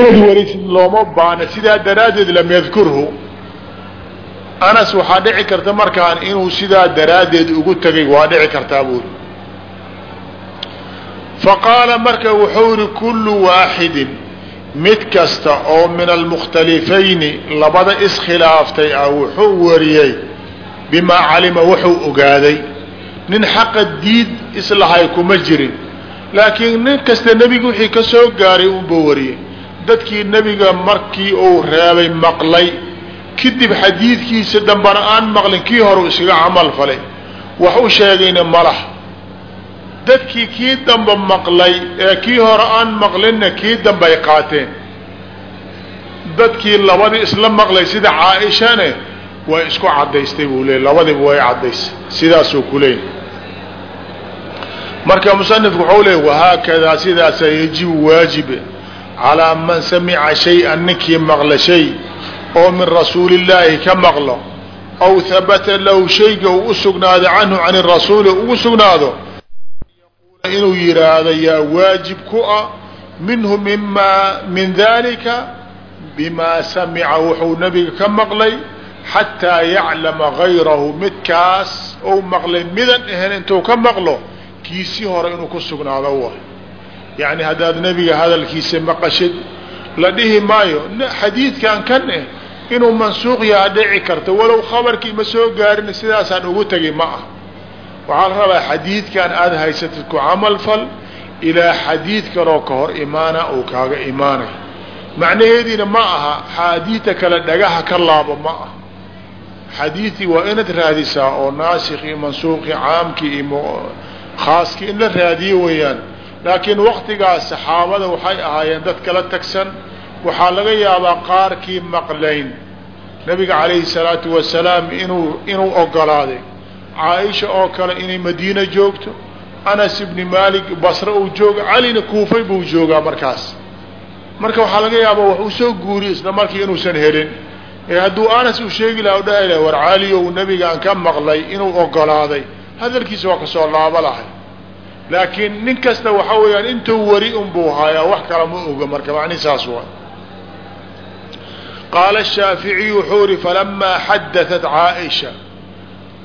inaad warisid looma baana sidaa daraaddeed lam yadkurhu anas waxaa dhici karta markaan inuu sidaa daraaddeed ugu tegay waa dhici kartaa buuri faqaala marka wuxuu yihi kullu waaxidin mid kasta oo min almukhtalifayni labada iskhilaaftay ah wuxuu wariyey bimaa calima wuxuu ogaaday. Nin xaqa diid islahay kuma jirin. Laakiin nin kasta nebiga wixii ka soo gaaray unba wariyey dadkii nebiga markii uu reebay maqlay kadib xadiidkiisa dambana aan maqlin kii hore iskaga camal falay. Wax u sheegayna malah dadkii kii damba maqlay ee kii hore aan maqlinna kii dambay qaateen. Dadkii labadii isla maqlay sida caaishane way isku cadaystay buu leey labadiiba way cadaysay sidaasuu ku leeyay marka musanifku wuxuu leey wahaakadaa sidaasa yajibu waajibe calaa man samica shay-an ninkii maqla shay oo min rasuulillaahi ka maqlo aw habata lahu shayga uu u sugnaado canhu can rasuuli ugu sugnaado inuu yidhaahdo yaa waajib ku ah minhu mima min dalika bimaa samica wuxuu nabiga ka maqlay xataa yaclama gayrahu midkaas ou maqlay midan ahayn intuu ka maqlo kiisii hore inuu ku sugnaado wa yacni haddaad nebiga hadalkiisa maqashid la dhihi maayo xadiidkan kan eh inuu mansuuq yaha dhici karto walow khabarkii ma soo gaarin sidaasaan ugu tegi ma ah. Waxaa la rabaa xadiidkan aada haysatid ku camal fal ilaa xadiid kaloo ka hor imaana uu kaaga imaanay. Macnaheediina ma aha xaadiidta kale dhagaha ka laabo ma ah. Xadiidii waa inaad raadisaa oo naasikh iyo mansuuqi caamkii iyo khaaskii in la raadiyo weeyaan laakiin waktigaas saxaabada waxay ahaayeen dad kala tagsan. Waxaa laga yaabaa qaarkii maqlayn. Nabiga calayhi salaatu wasalaam inuu inuu ogolaaday. Caaisha oo kale inay madiina joogto. Anas ibni malik basre uu jooga calina kuufay buu joogaa markaas. Marka waxaa laga yaabaa wax uu soo guuriy isla markii inuusan helin. Ee hadduu anas uu sheegi laha dhahi laha war caliyow nabigaan ka maqlay inuu ogolaaday. Hadalkiisa waa ka soo laabo lahay laakiin nin kasta waxa weeyaan intuu wari unbuu hayaa wax kala ma oga marka macni saas wa qaala shaaficiyu wuxuu ihi falamaa xadatat caaisha.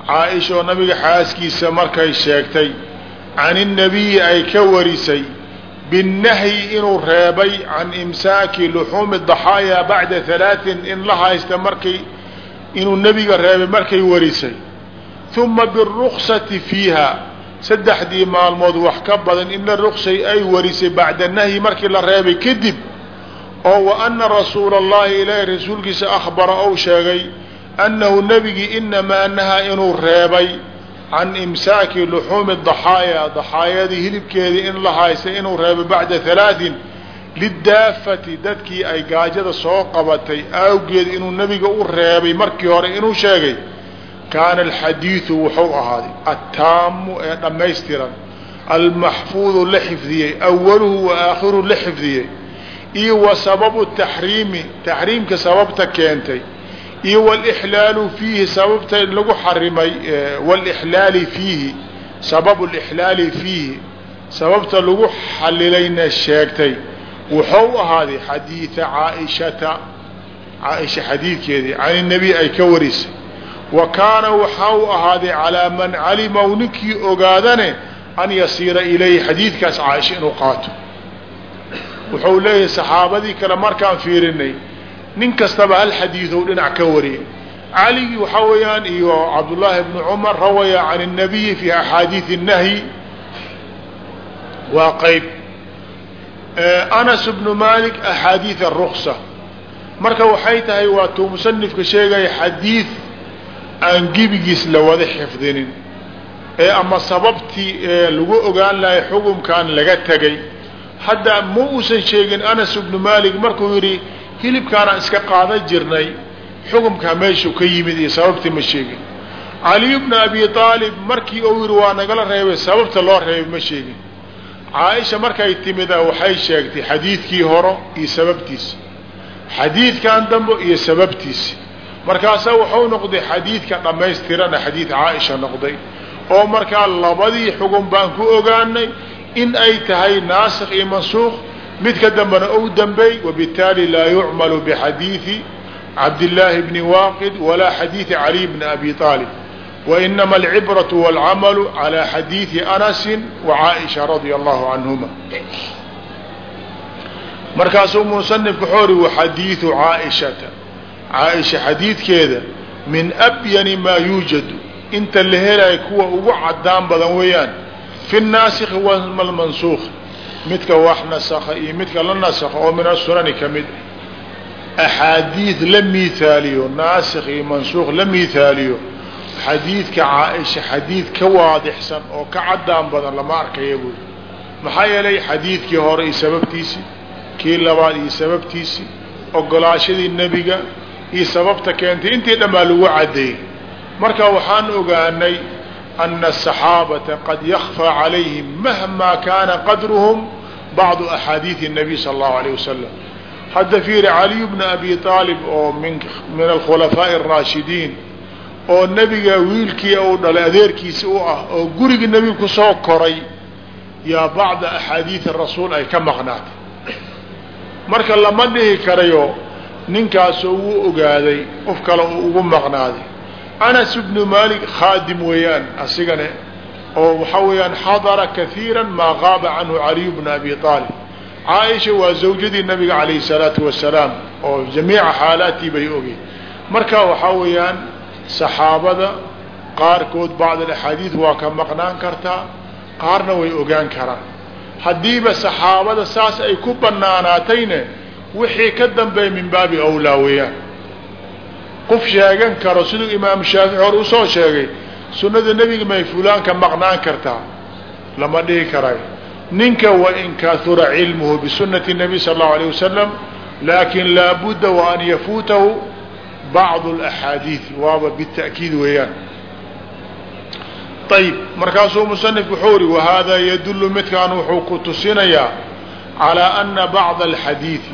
Caaisha oo nabiga xaaskiisa markay sheegtay can innabiyi ay ka warisay binnahyi inuu reebay can imsaaki luxuumi daxaaya bacda halaatin in la haysta markay inuu nebiga reebay markay warisay. Uma biruksati fiiha saddexdii maalmood wax ka badan in la ruksay ay warisay bacda nahyi markii la reebay kadib oo wa ana rasuula allahi ilaahi rasuulkiisa akhbara ou sheegay annahu nebigii inamaa nahaa inuu reebay can imsaaki luxuumi daxaaya daxaayadii hilibkeedii in la haysta inuu reebay bacda halaatin lidaafati dadkii ay gaajada soo qabatay awgeed inuu nebiga u reebay markii hore inuu sheegay kaana alxadiidu wuxuu ahaaday attaamu ee dhammaystiran almaxfuudu la xifdiyey awaluhu wa aakhiruhu la xifdiyey iyo wa sababu taxriimi taxriimka sababta keentay iyo wlxlaalu fiihi sababta lagu xarimay wlxlaali fiihi sababu lxlaali fiihi sababta lagu xalilayna sheegtay wuxuu ahaaday xadiida caaishata caaisha xadiidkeedii can nabi ay ka warisay wa kaana waxau ahaaday calaa man calimaw ninkii ogaadane an yasiira ilayhi xadiidkaas caaisha inuu qaato wuxuu leeyahay saxaabadii kale markaan fiirinay nin kastaba hal xadiidow dhinac ka wariyay caligii waxaa weeyaan iyo cabdullaahi bni cumar rawaya can الnabiyi fi axaadiiث الnahyi waa qayb anas bnu malik axaadiiث الruksa marka waxay tahay waa tuu musanifka sheegaya xadiid aan gebigiis la wada xifdinin. Ee ama sababtii lagu ogaan lahay xukumkan laga tegay hadda ma uusan sheegin anas bnu malik markuu yidhi hilibkaanaan iska qaadan jirnay xukumkaa meeshuu ka yimid iyo sababtii ma sheegin. Caliy bna abi aalib markii uu yidhi waa nagala reebay sababta loo reebay ma sheegin. Caaisha markay timida waxay sheegtay xadiidkii horo iyo sababtiisa xadiidkan dambe iyo sababtiisa markaasaa wuxuu noqday xadiidka dhammaystirana xadiid caaisha noqday oo markaa labadii xugun baan ku ogaanay in ay tahay naasikh iyo mansuuq mid ka dambena ou dambeey wabittaali laa yucmalu bixadiidi cabdillaahi bni waaqid walaa xadiidi caliy bni abi aalib wainama alcibratu walcamalu calaa xadiidi anasin wa caaisha radia allahu canhuma markaasuu musanifku wuxuu ori waxadiidu caaishata caaisha xadiidkeeda min abyani maa yuujadu inta la helayo kuwa ugu cadaan badan weeyaan fi naasikhi walmansuukh midka wax nasakha iyo midka la nasakha oo min asunani ka mid axaadiid la miihaaliyo naasikh iyo mansuukh la miihaaliyo xadiidka caaisha xadiid ka waadixsan oo ka cadaan badan lama arkaya buy maxaa yeelay xadiidkii hore iyo sababtiisii kii labaad iyo sababtiisii ogolaashadii nebiga iyo sababta keentay intii dhammaa lagu caddeeyey marka waxaan ogaanay ana asaxaabata qad yakfaa calayhim mahma kaana qadruhum bacdu axaadiidi الnabiy sala allahu alayh wasalam hadda fiiri caliyu bna abi aalib oo min min alkhulafaaءi الraashidiin oo nebiga wiilkii uu dhalay adeerkiisi u ah oo gurigii nebiga kusoo koray yaa bacda axaadiidi rasuul ay ka maqnaatay marka lama dhihi karayo ninkaasoo wuu ogaaday qof kale uu ugu maqnaaday. Anas ibnu malik khaadim weeyaan asigane oo waxaa weeyaan xadara kaiira maa qaaba canhu caliyu bna abi aalib caaisha waa zawjadii nabiga calayhi salaatu wasalaam oo jamiica xaalaatii bay ogeen marka waxaa weeyaan saxaabada qaarkood bacd alaxaadiid waa ka maqnaan kartaa qaarna way ogaan karaan. Haddiiba saxaabada saas ay ku banaanaatayne wixii ka dambeeya min baabi awlaa weeyaan. Qof sheegan karo siduu imaam shaafici hore u soo sheegay sunnada nebiga may fulaanka maqnaan kartaa lama dhihi karayo ninka wain kahura cilmuhu bisunnati nabiy sala allahu alayh wasalam laakin laabudda wa an yafuutahu bacdu alaxaadiid waaba bita'kiid weeyaan. Ayib markaasuu musanif wuxuu ihi wahaadaa yadullu midkan wuxuu ku tusinayaa calaa ana bacda alxadiidi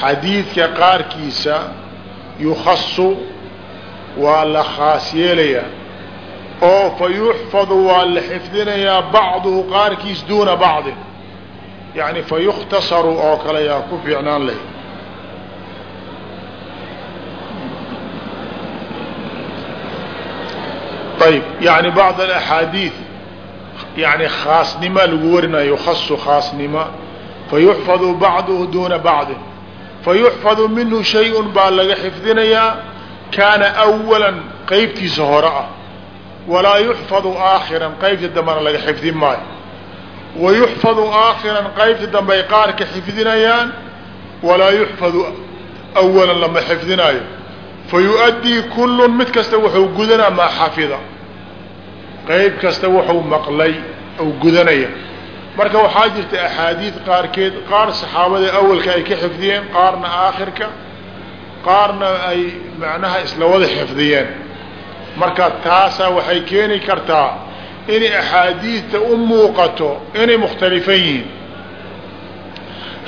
xadiidka qaarkiisa yukhasu waa la khaas yeelayaa oo fa waa la xifdinayaa bacduhu qaarkiis duuna bacdin. Yani fa oo kale yaa ku fiicnaan leh. Ayb yani bacd alaxaadiid yani khaasnima lagu warinayo yukhasu khaasnima fayuxfadu bacduhu duuna bacdin fayuxfadu minhu shay-un baa laga xifdinayaa kaana awalan qeybtiisa hore ah walaa yuxfadu aakhiran qaybta dambena laga xifdin maayo wa yuxfadu aakhiran qaybta dambe ay qaar ka xifdinayaan walaa yuxfadu awalan lama xifdinaayo fa yu-addii kullun mid kasta wuxuu gudanaa maa xafida qayb kasta wuxuu maqlay ou gudanaya marka waxaa jirta axaadiid qaarkeed qaar saxaabada awalka ay ka xifdiyeen qaarna aakhirka qaarna ay macnaha isla wada xifdiyeen. Marka taasaa waxay keeni kartaa inay axaadiidta u muuqato inay mukhtalifan yihiin.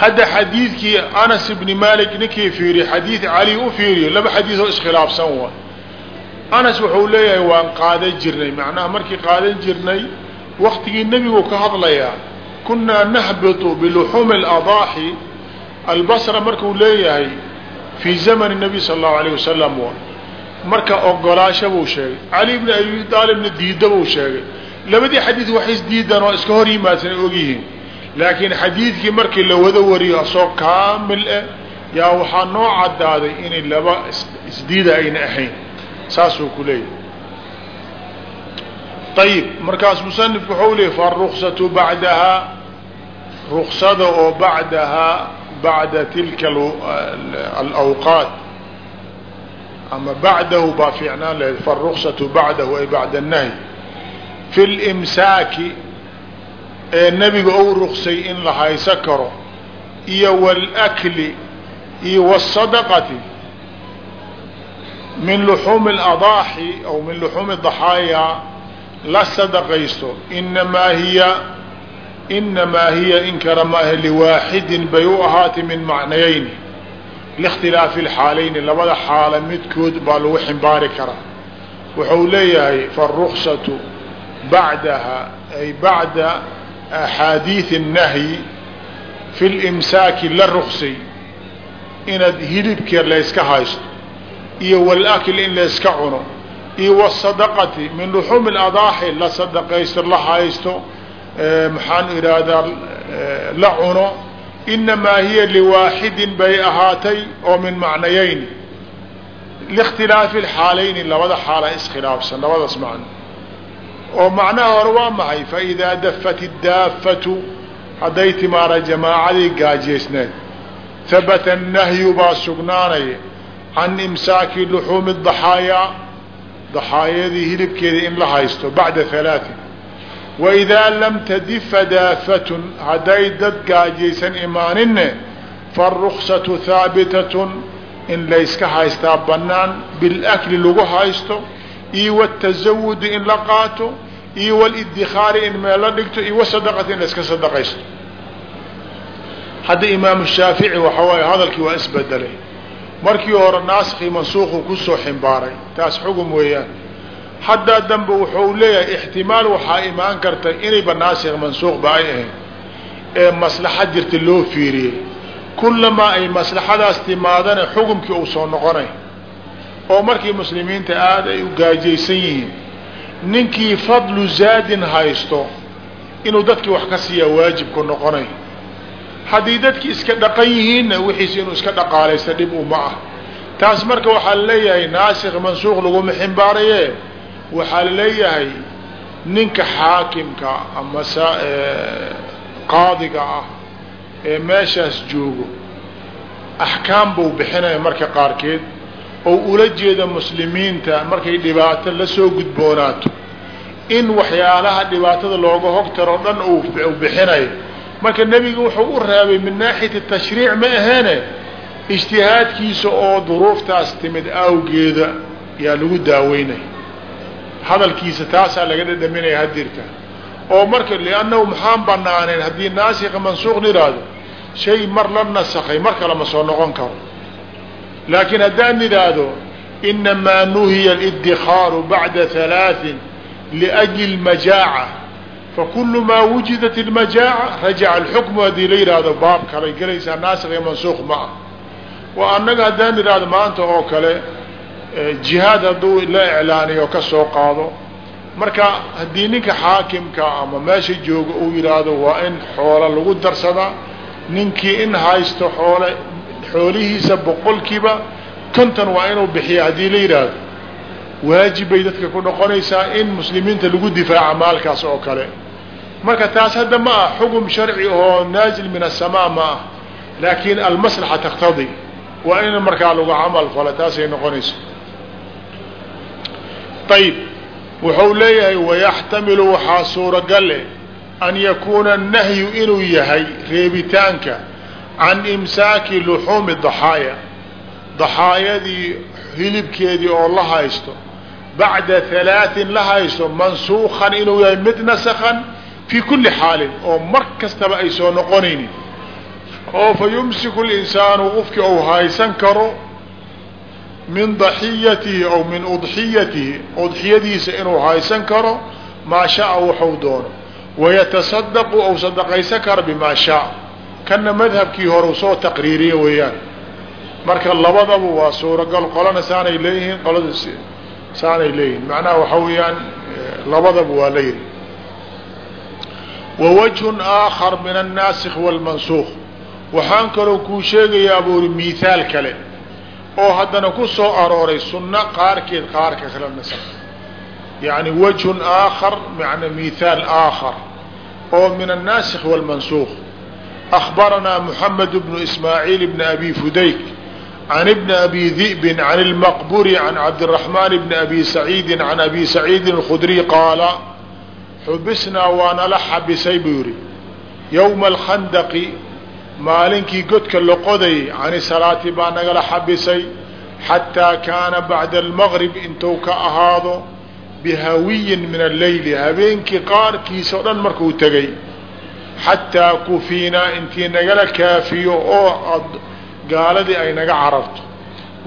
Hadda xadiidkii anas ibni malik ninkii fiiriye xadiid cali u fiiriyo laba xadiid oo iskhilaafsan waay anas wuxuu leeyahay waan qaadan jirnay. Macnaha markii qaadan jirnay waktigii nebigu ka hadlayaa kunaa nahbitu biluxuumi اladaaxi albasra markuu leeyahay fii zamani nabiy sala allahu alayh wasalam marka ogolaasha buu sheegay. Cali bni abi aalibna diida buu sheegay. Labadii xadiid waxay isdiidaan oo iska hor yimaadsan ogyihiin. Laakiin xadiidkii markii la wada wariyo asoo kaamil ah yaa waxaa noo cadaaday inay laba isdiida ayna ahayn. Saasuu ku leeyahay. Ayib markaas musanifku waxau leeyay faruksatu bacdahaa ruksada oo bacdahaa bacda tilka alawqaat ama bacdahu baa fiicnaan lahayd faruksatu bacdahu ay bacda الnahyi fi اlimsaaki ee nebiga ou ruksay in la hayso karo iyo wاlakli iyo wالsadaqati min luxuumi اladaaxi aw min luxuumi daxaaya la sadaqaysto inamaa hiya inamaa hiya in kara maaha liwaaxidin bay u ahaatay min macnayayni likhtilaafi اlxaalayni labada xaala midkood baa lagu ximbaari karaa wuxuu leeyahay faruksatu bacdaha ay bacda axaadiid الnahyi fi limsaaki la ruksay inaad hilibkeed layska haysto iyo walakl in layska cuno iyo wsadaqati min luxuumi adaaxi la sadaqaysto la haysto maxaan idhaahdaa la cuno. Inamaa hiya liwaaxidin bay ahaatay oo min macnayeyn likhtilaafi alxaalayni labada xaala iskhilaafsan labadaas macno. Oo macnaha hore waa maxay? Faidaa dafat iddaafatu hadday timaada jamaacadii gaajeysneed habata annahyu baa sugnaanaya can imsaaki luxuumi daxaayaa. Daxaayadii hilibkeedii in la haysto bacda halaatin waidaa lam tadifa daafatun hadday dad gaajaysan imaaninne faruksatu haabitatun in layska haystaa bannaan bilakli lagu haysto iyo wtasawudi in la qaato iyo wlidikaari in meel la dhigto iyo wasadaqati in layska sadaqaysto hadda imaamu shaafici waxa waaye hadalkii waa isbedelay markii hore naaskii mansuuqu ku soo ximbaaray taas xugum weeyaan haddaa dambe wuxuu leeyahay ixtimaal waxaa imaan karta inayba naasikh mansuuqba ay ahayn ee maslaxa jirta loo fiiriyey kullamaa ay maslaxadaas timaadana xukumkii uu soo noqonay oo markii muslimiinta aada ay u gaajaysan yihiin ninkii fadlu zaadin haysto inuu dadkii wax ka siiyaa waajibku noqonay. Haddii dadkii iska dhaqan yihiinna wixiis inuu iska dhaqaalaysta dhib uma ah. Taas marka waxaa la leeyahay naasikh mansuuq laguma ximbaaraye waxaa la leeyahay ninka xaakimka ama qaadiga ah ee meeshaas joogo axkaam buu bixinaya marka qaarkeed oo ula jeeda muslimiinta markay dhibaato la soo gudboonaato. In waxyaalaha dhibaatada looga hogtaro dhan uu bixinayo. Marka nebiga wuxuu u reebay min naaxiyati tashriic ma aheene ijtihaadkiisa oo duruuftaas timid awgeeda yaa lagu daaweynaya hadalkiisa taasaa laga dhadhaminaya hadirta oo marka liannahu maxaan banaaneen haddii naasika mansuuqna idhaahdo shay mar la nasakay mar kale ma soo noqon karo. laakiin haddaan idhaahdo inamaa nuhiya alidikaaru bacda halaain liأjli lmajaaca fakulu maa wujidat اlmajaaca rajaca alxukmu haddii la yidhaahdo baab kalay gelaysaa naasik mansuuq ma ah wa annaga haddaan idhaahdo maanta oo kale jihaad hadduu la iclaaniyo ka soo qaado marka haddii ninka xaakimka ama meesha jooga uu yidhaahdo waa in xoola lagu darsadaa ninkii in haysto xoole xoolihiisa boqolkiiba konton waa inuu bixiya haddii la yidhaahdo. Waajib bay dadka ku noqonaysaa in muslimiinta lagu difaaca maalkaas oo kale. Marka taas hadda ma ah xugum sharci oo naazil min asamaa ma ah laakin almaslaxa taktadi waa in markaa lagu camal falo taasay noqonaysa ayib wuxuu leeyahay wayaxtamilu waxaa suuragale an yakuuna nahyu inuu yahay reebitaanka can imsaaki luxuumi daxaaya daxaayadii hilibkeedii oo la haysto bacda halaatin la haysto mansuukan inuu yahay mid nasakan fii kulli xaalin oo mar kastaba ay soo noqonaynin oo fa yumsiku linsaanu qofkii ou karo min daxiyatihi aw min udxiyatihi udxiyadiisa inuu haysan karo maa shaa waxuu doono. Wayatasadaqu ou sadaqaysan karo bimaa shaa. Kana madhabkii hore soo taqriiriye weeyaan. Marka labadaba waa suuragal qolana saanay leeyihiin qolada saanay leeyihiin. Macnaha waxa weeyaan labadaba waa la yidhi. Wawajhun aakhar min annaasikh wاlmansuuq waxaan kaloo kuu sheegayaa buuri mihaal kale oo haddana ku soo arooray sunno qaarkeed qaarka kala nasakay yani wajhun aakhar mana mithaal aakhar oo min annaasikh wاlmansuuq akhbaranaa muxamed bnu ismaaciil bni abi fudayk can bni abi di'bin can ilmaqburi can cabdiraxmaan bni abi saciidin can abi saciidin اlkhudriy qaala xubisnaa waanala xabisay buu yidhi. Ywma alkhandaqi maalinkii godka la qodayay cani salaati baa nagala xabisay xataa kaana bacda almaqrib intuu ka ahaado bihawiyin min alleyli habeenkii qaarkiisa o dhan markuu tegay. Xataa kufiinaa intii nagala kaafiyo oo gaaladii ay naga cararto.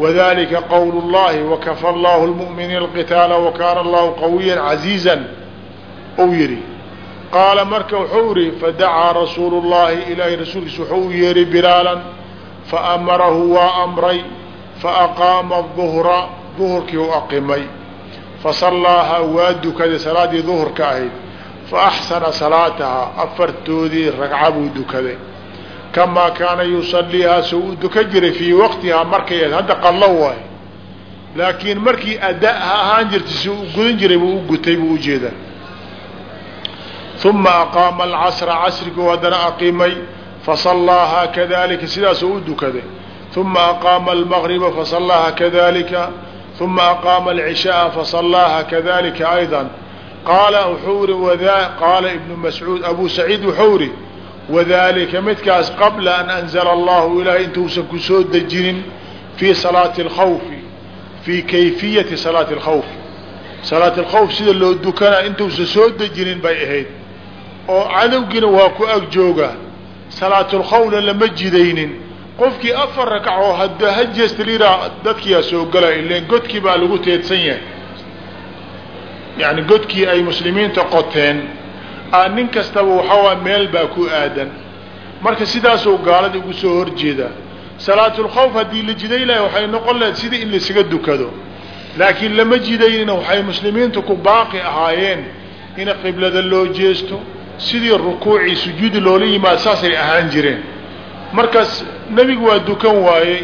Wadalika qowlu llahi wakafa allahu lmu'miniina alqitaala wakaana allahu qawiya caziizan ou yidhi qaala marka wuxuu ihi fadacaa rasuulu llahi ilaahay rasuulkiisa wuxuu u yeeray bilaalan faamarahu waa amray faaqaama duhra duhurkii u aqimay fasallaahaa waa dukaday salaaddii duhurka ahayd faaxsana salaatahaa afartoodii ragca buu dukaday kamaa kaana yusaliihaa soo u dukan jiray fii waqtihaa markay ahayd hadda qallo waay laakiin markii ada ha ahaan jirtay si u gudan jiray buu u gutay buu u jeedaa uma aqaama alcasra casriguu haddana aqimay fasallaaha kadalika sidaasuu u dukaday uma aqaama almaqriba fasallaaha kadalika uma aqaama alcishaaa fasallaaha kadalika ayda qaala wuxuu iri wada qaala ibnu mascuud abuu saciid wuxuu iri wadalika midkaas qabla an anzala allahu ilaahay intuusan ku soo dejinin fii salaati alkhawfi fii kayfiyati salaati alkhawf salaat alkhawf sida loo dukanaa intuusan soo dejinin bay ahayd oo cadowgiina waa ku ag joogaa salaatulkhawfna lama jidaynin. Qofkii afar rakacoo hadda ha jeesta liraa dadkiyaa soo galaya ilan godkii baa lagu teedsan yahay. Yani godkii ay muslimiinta qoteen a nin kastaba waxawaa meel baa ku aadan. Marka sidaasuu gaalada ugu soo horjeedaa salaatulkhawf haddii la jiday lahay waxay noqon lahayd sidii in laysaga dukado. Laakiin lama jidaynina waxay muslimiintu ku baaqi ahaayeen in qiblada loo jeesto sidii rukuucii sujuudi loola yimaado saasay ahaan jireen. Markaas nebigu waa dukan waayey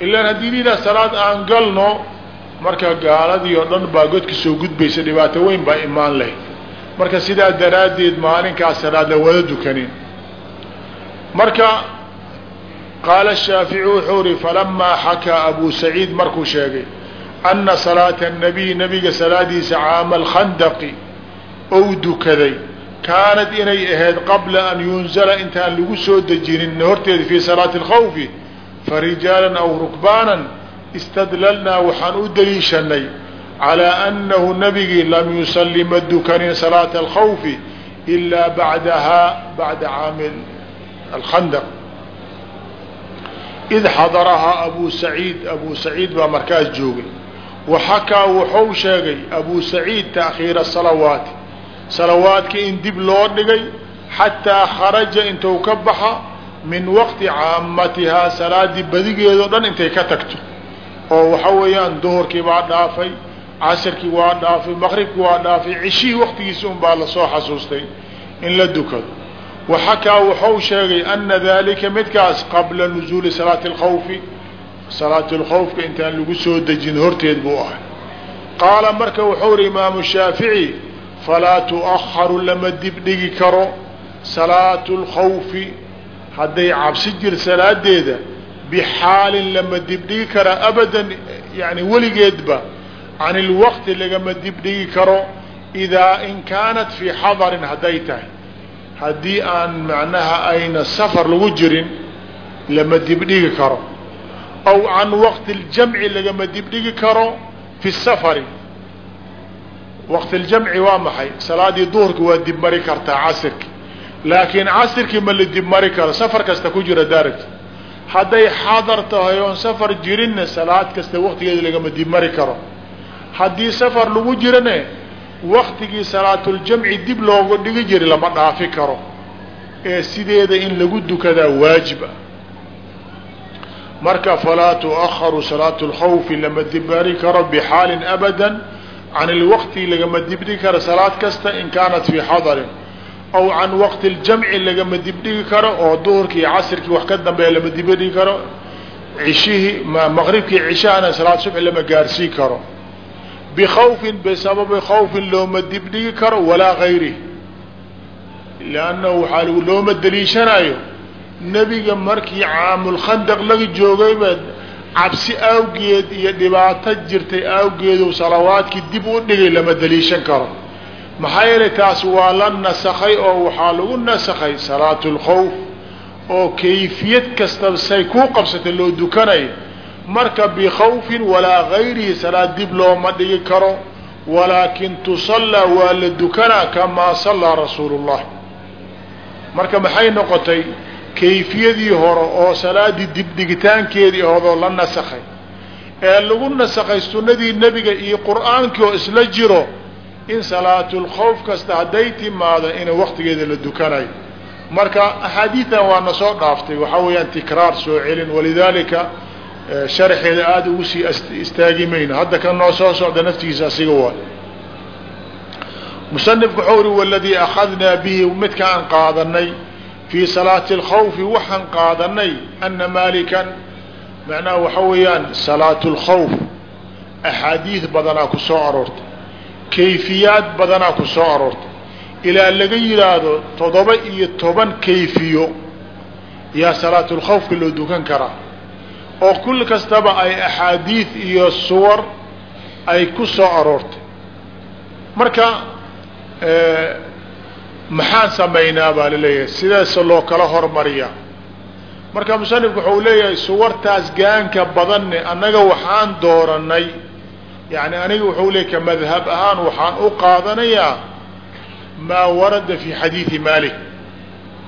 ilaan haddii lidaa salaad aan galno marka gaaladii oo dhan baa godka soo gudbaysa dhibaato weyn baa imaan lahayd marka sidaa daraaddeed maalinkaas salaad la wada dukanin. Marka qaala shaafici wuxuu ihi falamaa xakaa abu saciid markuu sheegay ana salaata الnabiy nabiga salaadiisa caama alkhandaqi ou dukaday kaanad inay ahayd qabla an yunzala intaan lagu soo dejinin horteeda fii salaati اlkhawfi farijaalan aw rukbaanan istadlalnaa waxaan u daliishanay calaa annahu nabigii lam yusalli ma dukanin salaata alkhawfi ilaa bacdahaa bacda caami alkhandaq. Id xadarahaa abu saciid abu saciid baa markaas joogay. Waxakaa wuxuu sheegay abu saciid taakhiira salawaati salawaadka in dib loo dhigay xataa kharaja intuu ka baxa min waqti caamatihaa salaadii badigeedao dhan intay ka tagto. oo waxa weeyaan duhurkii baa dhaafay casirkii waa dhaafay maqribkii waa dhaafay cishihii waqtigiisi un baa la soo xasuustay in la dukado. Waxakaa wuxuu sheegay ana dalika midkaas qabla nuzuuli salaati اlkhawfi salaati اlkhawfka intaan lagu soo dejin horteed buu ahay qaala marka wuxuu ihi imaamu shaafici falaa tu'aharu lama dibdhigi karo salaatu اlkhawfi hadday cabsi jir salaadeeda bixaalin lama dibdhigi kara abadan yani weligeedba can ilwaqti lagama dibdhigi karo idaa in kaanat fii xadarin hadday tahay haddii aan macnaha ayna safar lagu jirin lama dibdhigi karo aw can waqti اljamci lagama dibdhigi karo fi safari waqti اljamci waa maxay? Salaadii duhurka waa dibmari kartaa casirki. Laakiin casirkii ma la dibmari karo safar kasta ku jira daaragta hadday xadar tahay oon safar jirinna salaad kasta waqtigeeda lagama dibmari karo. Haddii safar lagu jirane waktigii salaatuljamci dib looga dhigi jiri lama dhaafi karo. Ee sideeda in lagu dukadaa waajib marka falaa tu'aharu salaatu lkhawfi lama dibmari karo bixaalin abada can ilwaqti lagama dibdhigi karo salaad kasta in kaanat fii xadarin aw can waqti ljamci lagama dibdhigi karo oo duhurkii casirkii wax ka dambeeya lama dibdhigi karo cishihii maqribkii cishahana salaad subxi lama gaarsii karo bikawfin bisababi khawfin looma dibdhigi karo walaa gayrihi liannahu waxaa looma daliishanayo nebiga markii caamulkhandaq laga joogayba cabsi awgeed iyo dhibaato jirtay awgeedu salawaadkii dib u dhigay lama daliishan karo. Maxaa yeelay taas waa la nasakhay oo waxaa lagu nasakhay salaatu lkhawf oo kayfiyad kastaba say kuu qabsatay loo dukanayo marka bikawfin walaa gayrihi salaad dib looma dhigi karo walaakin tusallaa waa la dukanaa kamaa sallaa rasuulu llah marka maxay noqotay kayfiyadii hore oo salaadii dibdhigitaankeedii ahodoo la nasakhay. Ee lagu nasakhay sunnadii nebiga iyo qur'aankii oo isla jiro in salaatulkhawf kasta hadday timaado in waktigeeda la dukanayo marka axaadiidan waa na soo dhaaftay waxaa weeyaan tikraar soo celin walidaalika sharxeeda aada ugu sii istaagi mayno hadda kan noo soo socda naftigiisa asiga waay musanifku wuxuu uri waladii akhadnaa bihi midka aan qaadanay fii salaati alkhawfi waxaan qaadanay ana maalikan. Macnaha waxa weeyaan salaatu lkhawf axaadiid badanaa ku soo aroortay. Kayfiyaad badanaa ku soo aroortay. Ilaa laga yidhaahdo toddoba iyo toban kayfiyo yaa salaatulkhawfka loo dukan karaa. Oo kul kastaba ay axaadiid iyo suwar ay ku soo aroortay. Marka maxaan samaynaa baa la leeyahay sidaas loo kala hormariya marka musanifku wuxuu leeyahay suwartaas gaanka badanne annaga waxaan dooranay yani aniga wuxuu leeyay ka madhab ahaan waxaan u qaadanayaa maa warada fi xadiidi malik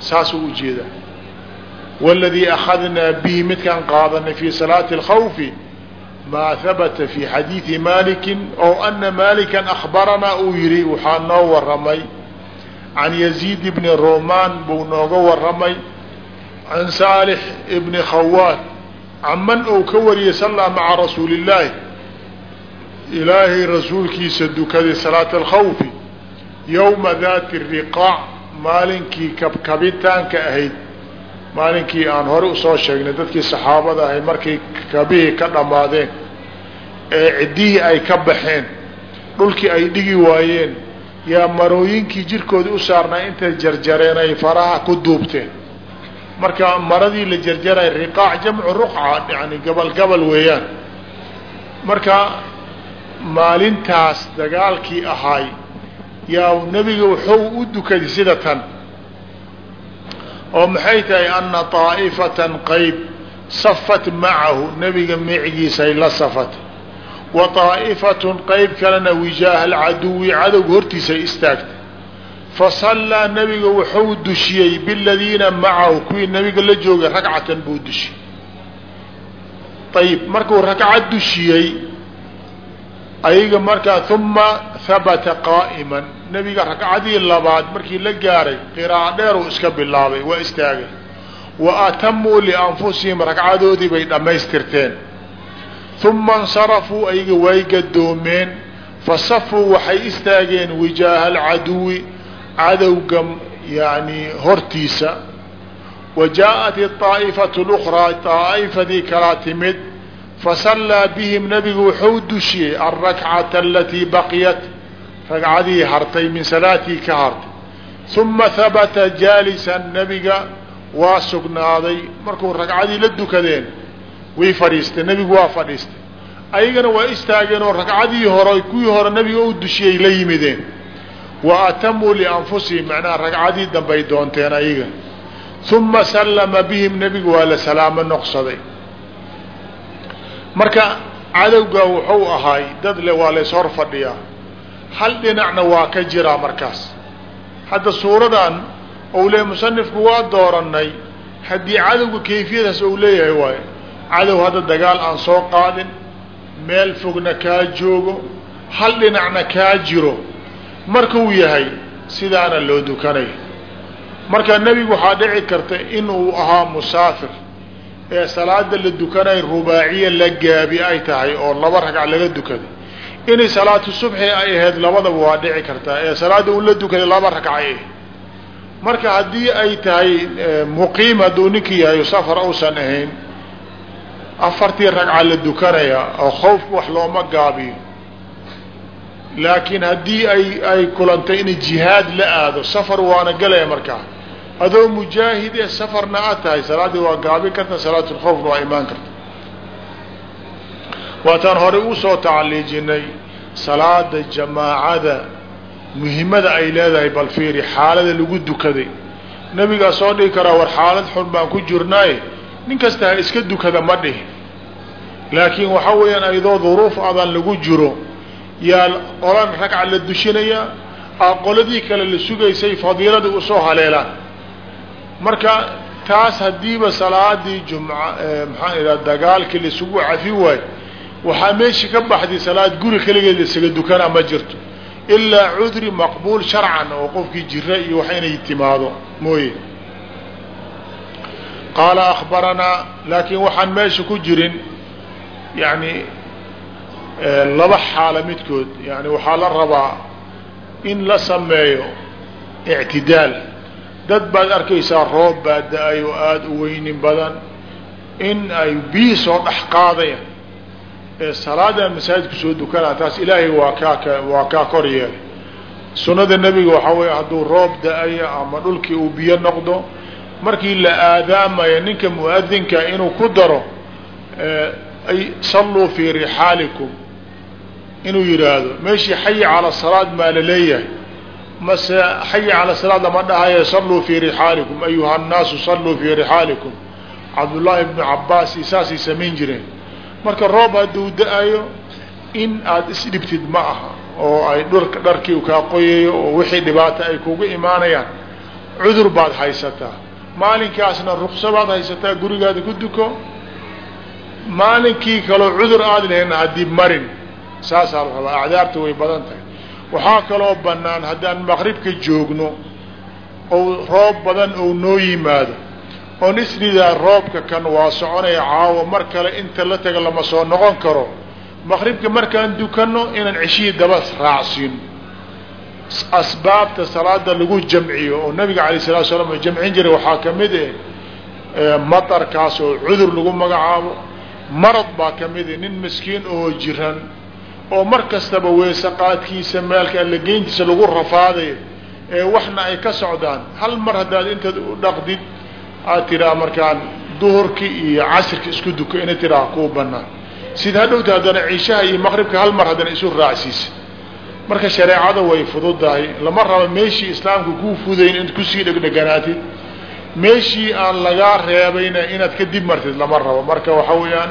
saasuu u jeedaa wاladii akadnaa bihi midkaan qaadanay fi salaati اlkhawfi maa habata fi xadiidi maliki oo ana malikan akhbaranaa uu yihi waxaa noo waramay can yaziid bni roman buu nooga waramay can saalix bni khawaad can man ou ka wariyay sallaa maca rasuuli illaahi ilaahay rasuulkiisa dukaday salaata alkhawfi yowma daati riqaac maalinkii kabkabitaanka ahayd maalinkii aan hore u soo sheegnay dadkii saxaabada ahayd markay kabihii ka dhammaadeen ee ciddihii ay ka baxeen dhulkii ay dhigi waayeen yaa marooyinkii jirkooda u saarnaa intay jarjareen ay faraha ku duubteen. Marka maradii la jarjaray riqaac jamcu ruqca yani gabal weeyaan. Marka maalintaas dagaalkii ahaay yaa nebiga wuxuu u dukaday sida tan. Oo maxay tahay? Ana طaa'ifatan qayb safat macahu. Nebiga micigiisay la safatay wa طaa'ifatun qayb kalena wijaaha alcaduwi cadowga hortiisay istaagtay. Fasallaa nebiga wuxuu dushiyey biladiina macahu kuwii nebiga la joogay ragcatan buu dushiyey. Ayib markuu ragcad dushiyey ayaga markaa uma habata qaa'iman. Nebiga ragcadii labaad markii la gaaray qiraa'a dheeruu iska bilaabay waa istaagay. Wa atamuu lianfusihim ragcadoodii bay dhammaystirteen uma insarafuu ayaga way gadoomeen fasafuu waxay istaageen wijaaha alcaduwi cadowga yani hortiisa wa jaaءat الطaa'ifatu اlأkraa طaa'ifadii kalaa timid fasallaa bihim nabigu wuxuu dushiyey alrakcata alatii baqiyat ragcadii hartay min salaatii ka hartay uma habata jaalisan nabiga waa sugnaaday markuu ragcadii la dukadeen way fadhiisteen nebigu waa fadhiistay. Ayagana waa istaageen oo ragcadii hore kuwii hore nabiga u dushiyay la yimideen. Wa atamuu lianfusihim macnaha ragcadii dambay doonteen ayaga. Uma sallama bihim nebigu waa la salaamo noqsaday. Marka cadowga wuxuu ahaay dad le waa lays hor fadhiyaa. Hal dhinacna waa ka jiraa markaas. Hadda suuradan ou le musanifku waa dooranay haddii cadowga kayfiyadaas ou leeyahay waayo cadow hadda dagaal aan soo qaadin meel fogna kaa joogo hal dhinacna kaa jiro markuu yahay sidaana loo dukanay. Marka nebigu waxaa dhici karta inuu ahaa musaafir ee salaada la dukanay rubaaciya la gaabi ay tahay oo laba ragc laga dukaday. Inay salaatu subxi ay ahayd labadaba waa dhici kartaa ee salaada uu la dukaday laba ragca ay ahayd. Marka haddii ay tahay muqiim hadduu ninkii yahay safar uusan ahayn afartii ragca la dukanaya oo khowfka wax looma gaabiyo laakiin haddii ay ay kulantay inay jihaad la aado safar waana galaya markaa. Adoo mujaahid ee safarna aad tahay salaaddii waa gaabin karta salaatulkhawfna waa imaan karta. Waataan horey u soo tacaliijinay salaada jamaacada. Muhimmada ay leedahay bal fiiri xaalada lagu dukaday. Nabigaa soo dhigi karaa war xaalad xun baan ku jirnaaye nin kasta iska dukada ma dhihi laakiin waxaa weeyaan aydoo duruuf adan lagu jiro yaa qolan ragca la dushinayaa a qoladii kale la sugaysay fadiilada u soo haleelaan marka taas haddiiba salaadii jumca maxaan idhaha dagaalkii laisugu cafi waayo waxaa meeshii ka baxday salaad guri keligeed isaga dukanaa ma jirto. Ilaa cudri maqbuul sharcan oo qofkii jira iyo wax inay timaado mooye qaala akhbaranaa laakiin waxaan meesha ku jirin yani laba xaalo midkood yani waxaa la rabaa in la sameeyo ictidaal dad baad arkaysaa roob baa da'ay oo aada u weynin badan in ay biyi dhex qaadayaan ee salaadan masaajidka soo dukanaa taas ilaahay waa kaa waa kaa kor yeelay sunnada nebiga waxaa weeye hadduu roob da'ayo ama dhulkii uu biyo noqdo markii la aadaamaya ninka muadinka inuu ku daro salluu fii rixaalikum inuu yidhaahdo meeshii xayi cala salaad maa la leeyahay. Mase xayi cala salaad lama dhahaye salluu fii rixaalikum ayuha nnaasu salluu fii rixaalikum cabdullaahi bnu cabaas iyo saasay samayn jireen. Marka roob hadduu da'ayo in aada isdhibtid ma aha oo ay dharkii kaa qoyayo oo wixii dhibaato ay kugu imaanayaan cudur baad haysataa maalinkaasna rukso baad haysataa gurigaada ku duko. Maalinkii kaloo cudur aada lehayna hadib marin. Saasaa la rabaa acdaarta way badan tahay. Waxaa kaloo bannaan haddaan maqribka joogno ou roob badan ou noo yimaado oon isridaa roobka kan waa soconaya caawo mar kale inta la taga lama soo noqon karo. Maqribka markaan dukanno inaan ceshihii daba raacsiino asbaabta salaada lagu jamciyo oo nabiga alay salatu slam jamcin jiray waxaa ka mid eh matarkaas oo cudur lagu magacaabo marad baa ka mid eh nin miskiin oo jiran oo mar kastaba weese qaadkiisa meelka allageyntiisa lagu rafaadayo ee waxna ay ka socdaan. Hal mar haddaad intaad u dhaqdid aad tiraa markaan duhurki iyo casirka isku duko ina tiraa kuu banaan. Sida hadhowta haddana ciishaha iyo maqribka hal mar haddana isu raacsiisa marka shareecada way fududahay. Lama raba meeshii islaamka kuu fudayn in ku sii dhegdheganaatid meeshii aan lagaa reebayna inaad kadib martid lama rabo. Marka waxa weeyaan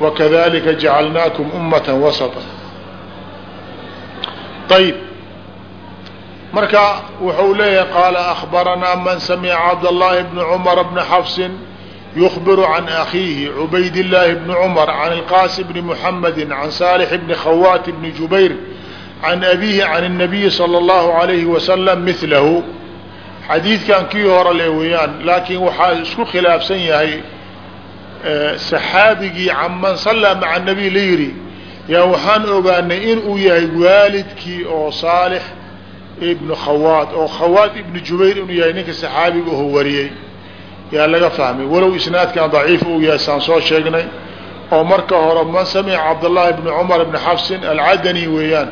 wakadalika jacalnaakum ummatan wasata. Ayib marka wuxuu leeyahay qaala akhbaranaa man samica cabdاllahi bni cumara bni xafsin yukbiru can akiihi cubayd llaahi bni cumar can اlqaasi bni muxamadi can saalix bni khawaat bni jubayr can abiihi can الnabiyi salى اllahu alayhi wasalam milahu xadiidkan kii hore le weeyaan laakiin waxaa isku khilaafsan yahay saxaabigii can man sallaa maca nabiy la yidhi yaa waxaan ogaanay inuu yahay waalidkii oo saalix ibnu khawaad oo khawaad ibnu jubayr inuu yahay ninka saxaabiga oho wariyey yaa laga fahmay walow isnaadkan daciif uu yahay saan soo sheegnay oo marka hore man samica cabdاllahi bni cumar bni xafsin alcadani weeyaan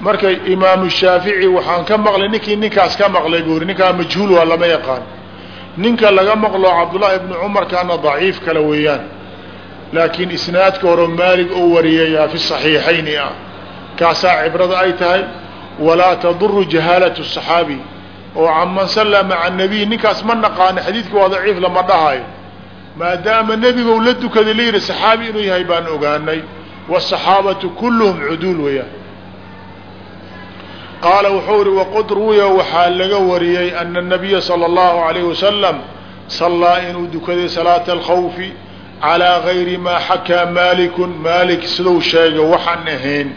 marka imaamu shaafici waxaan ka maqlay ninkii ninkaas ka maqlay buu yiri ninkaa majhuul waa lama yaqaan. Ninka laga maqlo cabdullaahi ibni cumar kaana daciif kale weeyaan. Laakiin isnaadka hore maalig oo wariyayaa fi saxiixayni ah. Kaasaa cibrada ay tahay walaa taduru jahaalatu saxaabi. Oo canman sallaa maca nabiy ninkaas ma naqaano xadiidka waa daciif lama dhahayo. Maadaama nebigu la dukaday la yidhi saxaabi inuu yahay baan ogaanay. Wاsaxaabatu kulluhum cuduul weeyaan qaala wuxuu ihi waqad ruwiya waxaa laga wariyey ana الnabiya salى اllahu عalayh wasalam sallaa inuu dukaday salaata alkhawfi calىa gayri maa xakaa maalikun maalik siduu sheegay waxaan ahayn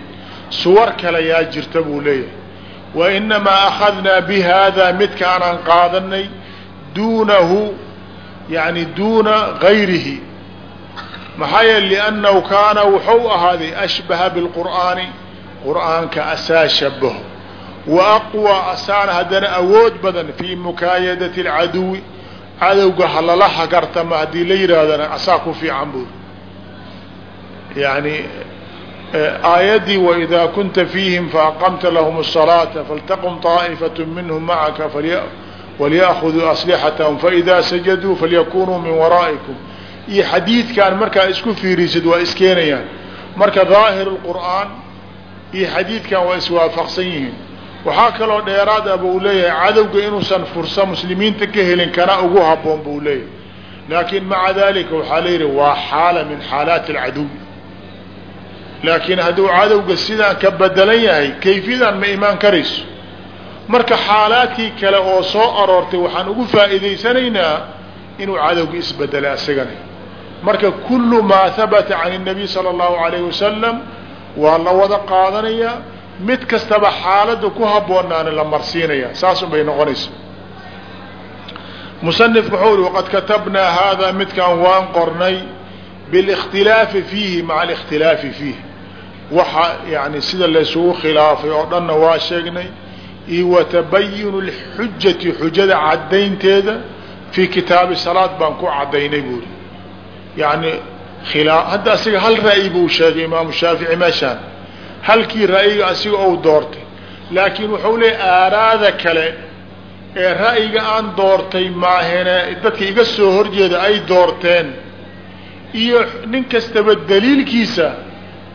suwar kale yaa jirta buu leeyahay wainamaa akhadnaa bihada midkaanaan qaadanay duunahu yani duuna gayrihi maxaa yeele liannahu kaana wuxuu ahaaday ashbaha bilqur'aani qur'aanka asaa shabaho wa aqwa asaana haddana awood badan fii mukaayadati alcaduwi cadowga halala hagartama haddii la yidhaahdana asaa ku fiican buur yani aayaddii waidaa kunta fiihim faaqamta lahum الصalaaةa faltaqum طaaئfaة minhm macaka walyأkhuduu aslixatahum faidaa sajaduu falyakunuu min waraa'ikum iyo xadiidkan markaa isku fiirisid waa iskeenayaan marka daahir اqur'aan iyo xadiidkan waa iswaafaqsan yihiin waxaa kaloo dheeraad ah buu leeyahay cadowga inuusan fursa muslimiinta ka helin kana ugu haboon buu leeyahay laakiin maca dalika waxaa leyihi waa xaala min xaalaati اlcaduw laakiin hadduu cadowga sidaan ka bedelan yahay kayfiyadan ma imaan karayso marka xaalaadkii kale oo soo aroortay waxaan ugu faa'iidaysanaynaa inuu cadowga isbedela isagana marka kullu maa habata can الnabiy salى اllahu alayh wasalam waa la wada qaadanayaa mid kastaba xaaladda ku habboonaana la marsiinaya saas un bay noqonaysa musanifku wuxuu uri waqad katabnaa haadaa midkan waan qornay biاlاkhtilaafi fiihi maca اlاkhtilaafi fiih waxa yani sida laysugu khilaafay oo dhanna waa sheegnay iyo watabayinu اlxujati xujada caddaynteeda fii kitaabi salaad baan ku caddaynay buuri yani khilaa hadda asiga hal ra'yi buu sheegay imaamu shaafici meeshaan halkii ra'yiga asiga ou doortay. Laakiin wuxuu leeyay aaraada kale ee ra'yiga aan doortay maahene dadka iga soo horjeeda ay doorteen iyo nin kastaba daliilkiisa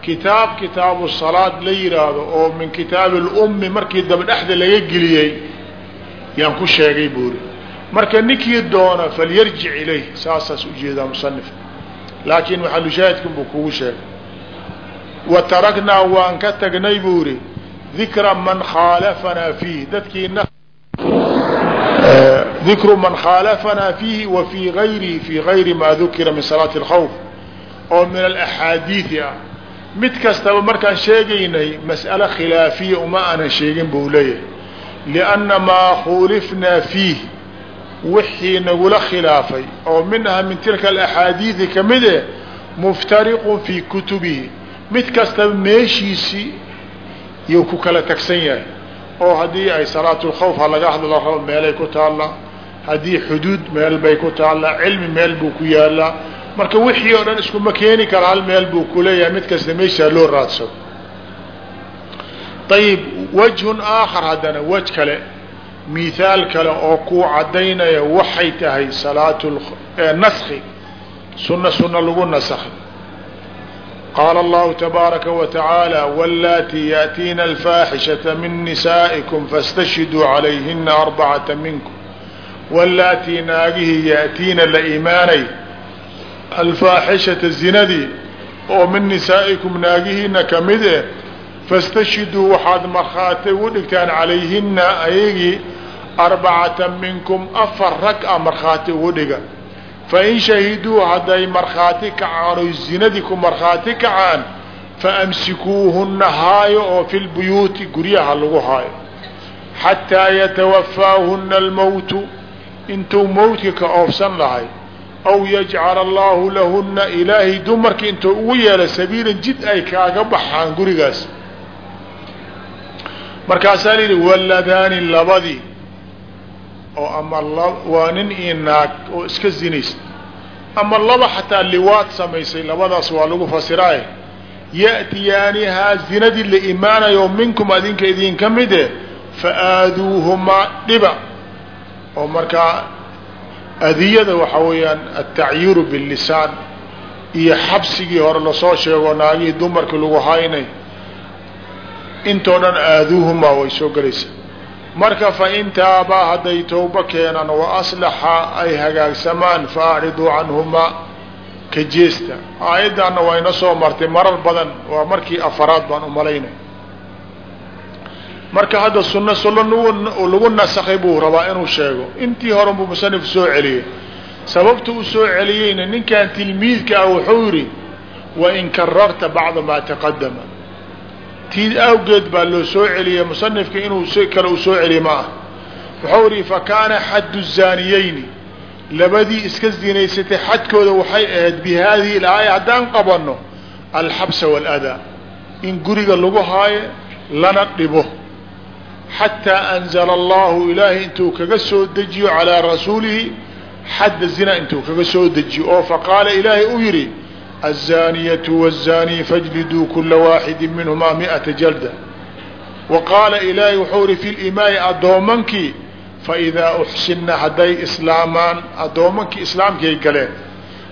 kitaab kitaabu salaad la yidhaahdo oo min kitaabi lummi markii daba dhexda laga geliyey yaan ku sheegay buuri. Marka ninkii doona falyarjic ilayh saasaas u jeedaa musanif laakiin maxalushaahidkan buu kugu sheegay wa taraknaa waan ka tagnay buu ihi dikra man khaalafanaa fiih dadkii dikru man khaalafanaa fiihi wa fii gayrihi fii gayri maa dukira min salaati اlkhawf oo min alaxaadiidi ah. Mid kastaba markaan sheegaynay mas'ale khilaafiya uma aanan sheegin buu leeyahay. Lianna maa khulifnaa fiih wixii nagula khilaafay oo minha min tilka alaxaadiidi ka mid eh muftariqun fii kutubihi mid kastaba meeshiisii yuu ku kala tagsan yahay. Oo haddii ay salaatulkhawf ha laga hadlo rabo meelay ku taallaa haddii xuduud meel bay ku taallaa cilmi meel buu ku yaalaa marka wixii oo dhan iskuma keeni kara hal meel buu kuleeyahay mid kasta meeshaa loo raadsado ayib wajhun aakhar haddana wej kale mihaal kale oo kuu caddaynaya waxay tahay salaatu naski sunna sunna lagu nasakhay qaala allahu tabaaraka wa tacaala wallaatii yaأtiina alfaaxishata min nisaa'ikum fastashhiduu calayhina arbacata minkum wallaatii naagihii yaأtiina la imaanay alfaaxishata zinadii oo min nisaa'ikum naagihiina ka mid eh fastashhiduu waxaad markhaati ugu dhigtaan calayhina ayagii arbacata minkum afar rag a markhaati ugu dhiga fain shahiduu hadday markhaati kacaan oy zinadii ku markhaati kacaan faamsikuuhunna haayo oo fi lbuyuuti guryaha lagu haayo. Xataa yatawafaahunna almowtu intuu mowtka ka oofsan lahay aw yajcala allaahu lahunna ilaahay dumarka intuu ugu yeelo sabiilan jid ay kaaga baxaan gurigaas. Markaasaa la yidhi waladaani labadii oo ama waa nin iyo naag oo iska zinaysa ama laba xataa liwaad samaysay labadaas waa lagu fasiraaye. Ya'tiyaanihaa zinadii la imaanayo minkum adinka idinka mide fa aaduuhumaa dhiba. Oo markaa adiyada waxaa weeyaan altacyiiru billisaan iyo xabsigii hore la soo sheego naagihii dumarkii lagu haynay intoo dhan aaduuhumaa way soo gelaysaa marka fain taabaa hadday towbo keenaan wa aslaxa ay hagaagsamaan fa acriduu canhumaa ka jeesta. Aayaddaana waa ina soo martay marar badan waa markii afaraad baan umalaynay marka hadda sunno sunno lagu nasakhay buu rabaa inuu sheego. Intii hore buu musanif soo celiyey. Sababta u soo celiyeyna ninkan tilmiidka ah wuxuu yidhi wain kararta bacda maa taqadama tii awgeed baa loo soo celiyey musanifka inuu si kale u soo celiye ma ah wuxuu ihi fakaana xaddu zaaniyeyni labadii iska zinaysatay xadkooda waxay ahayd bi haadihi laaya haddaan qabanno alxabsa waaladaa in guriga lagu haayo lana dhibo. Xataa anzala allahu ilaahay intuu kaga soo dejiyo calaa rasuulihi xadda zina intuu kaga soo dejiyo. Oo faqaala ilaahay u yidhi الزانية والزاني فاجلدوا كل واحد منهما مئة جلدة وقاaل إلahy وxuu ri في الإmاaء adoomankii فإذا أxsina hadday islaamaan adoomankii iسlaamkay galeen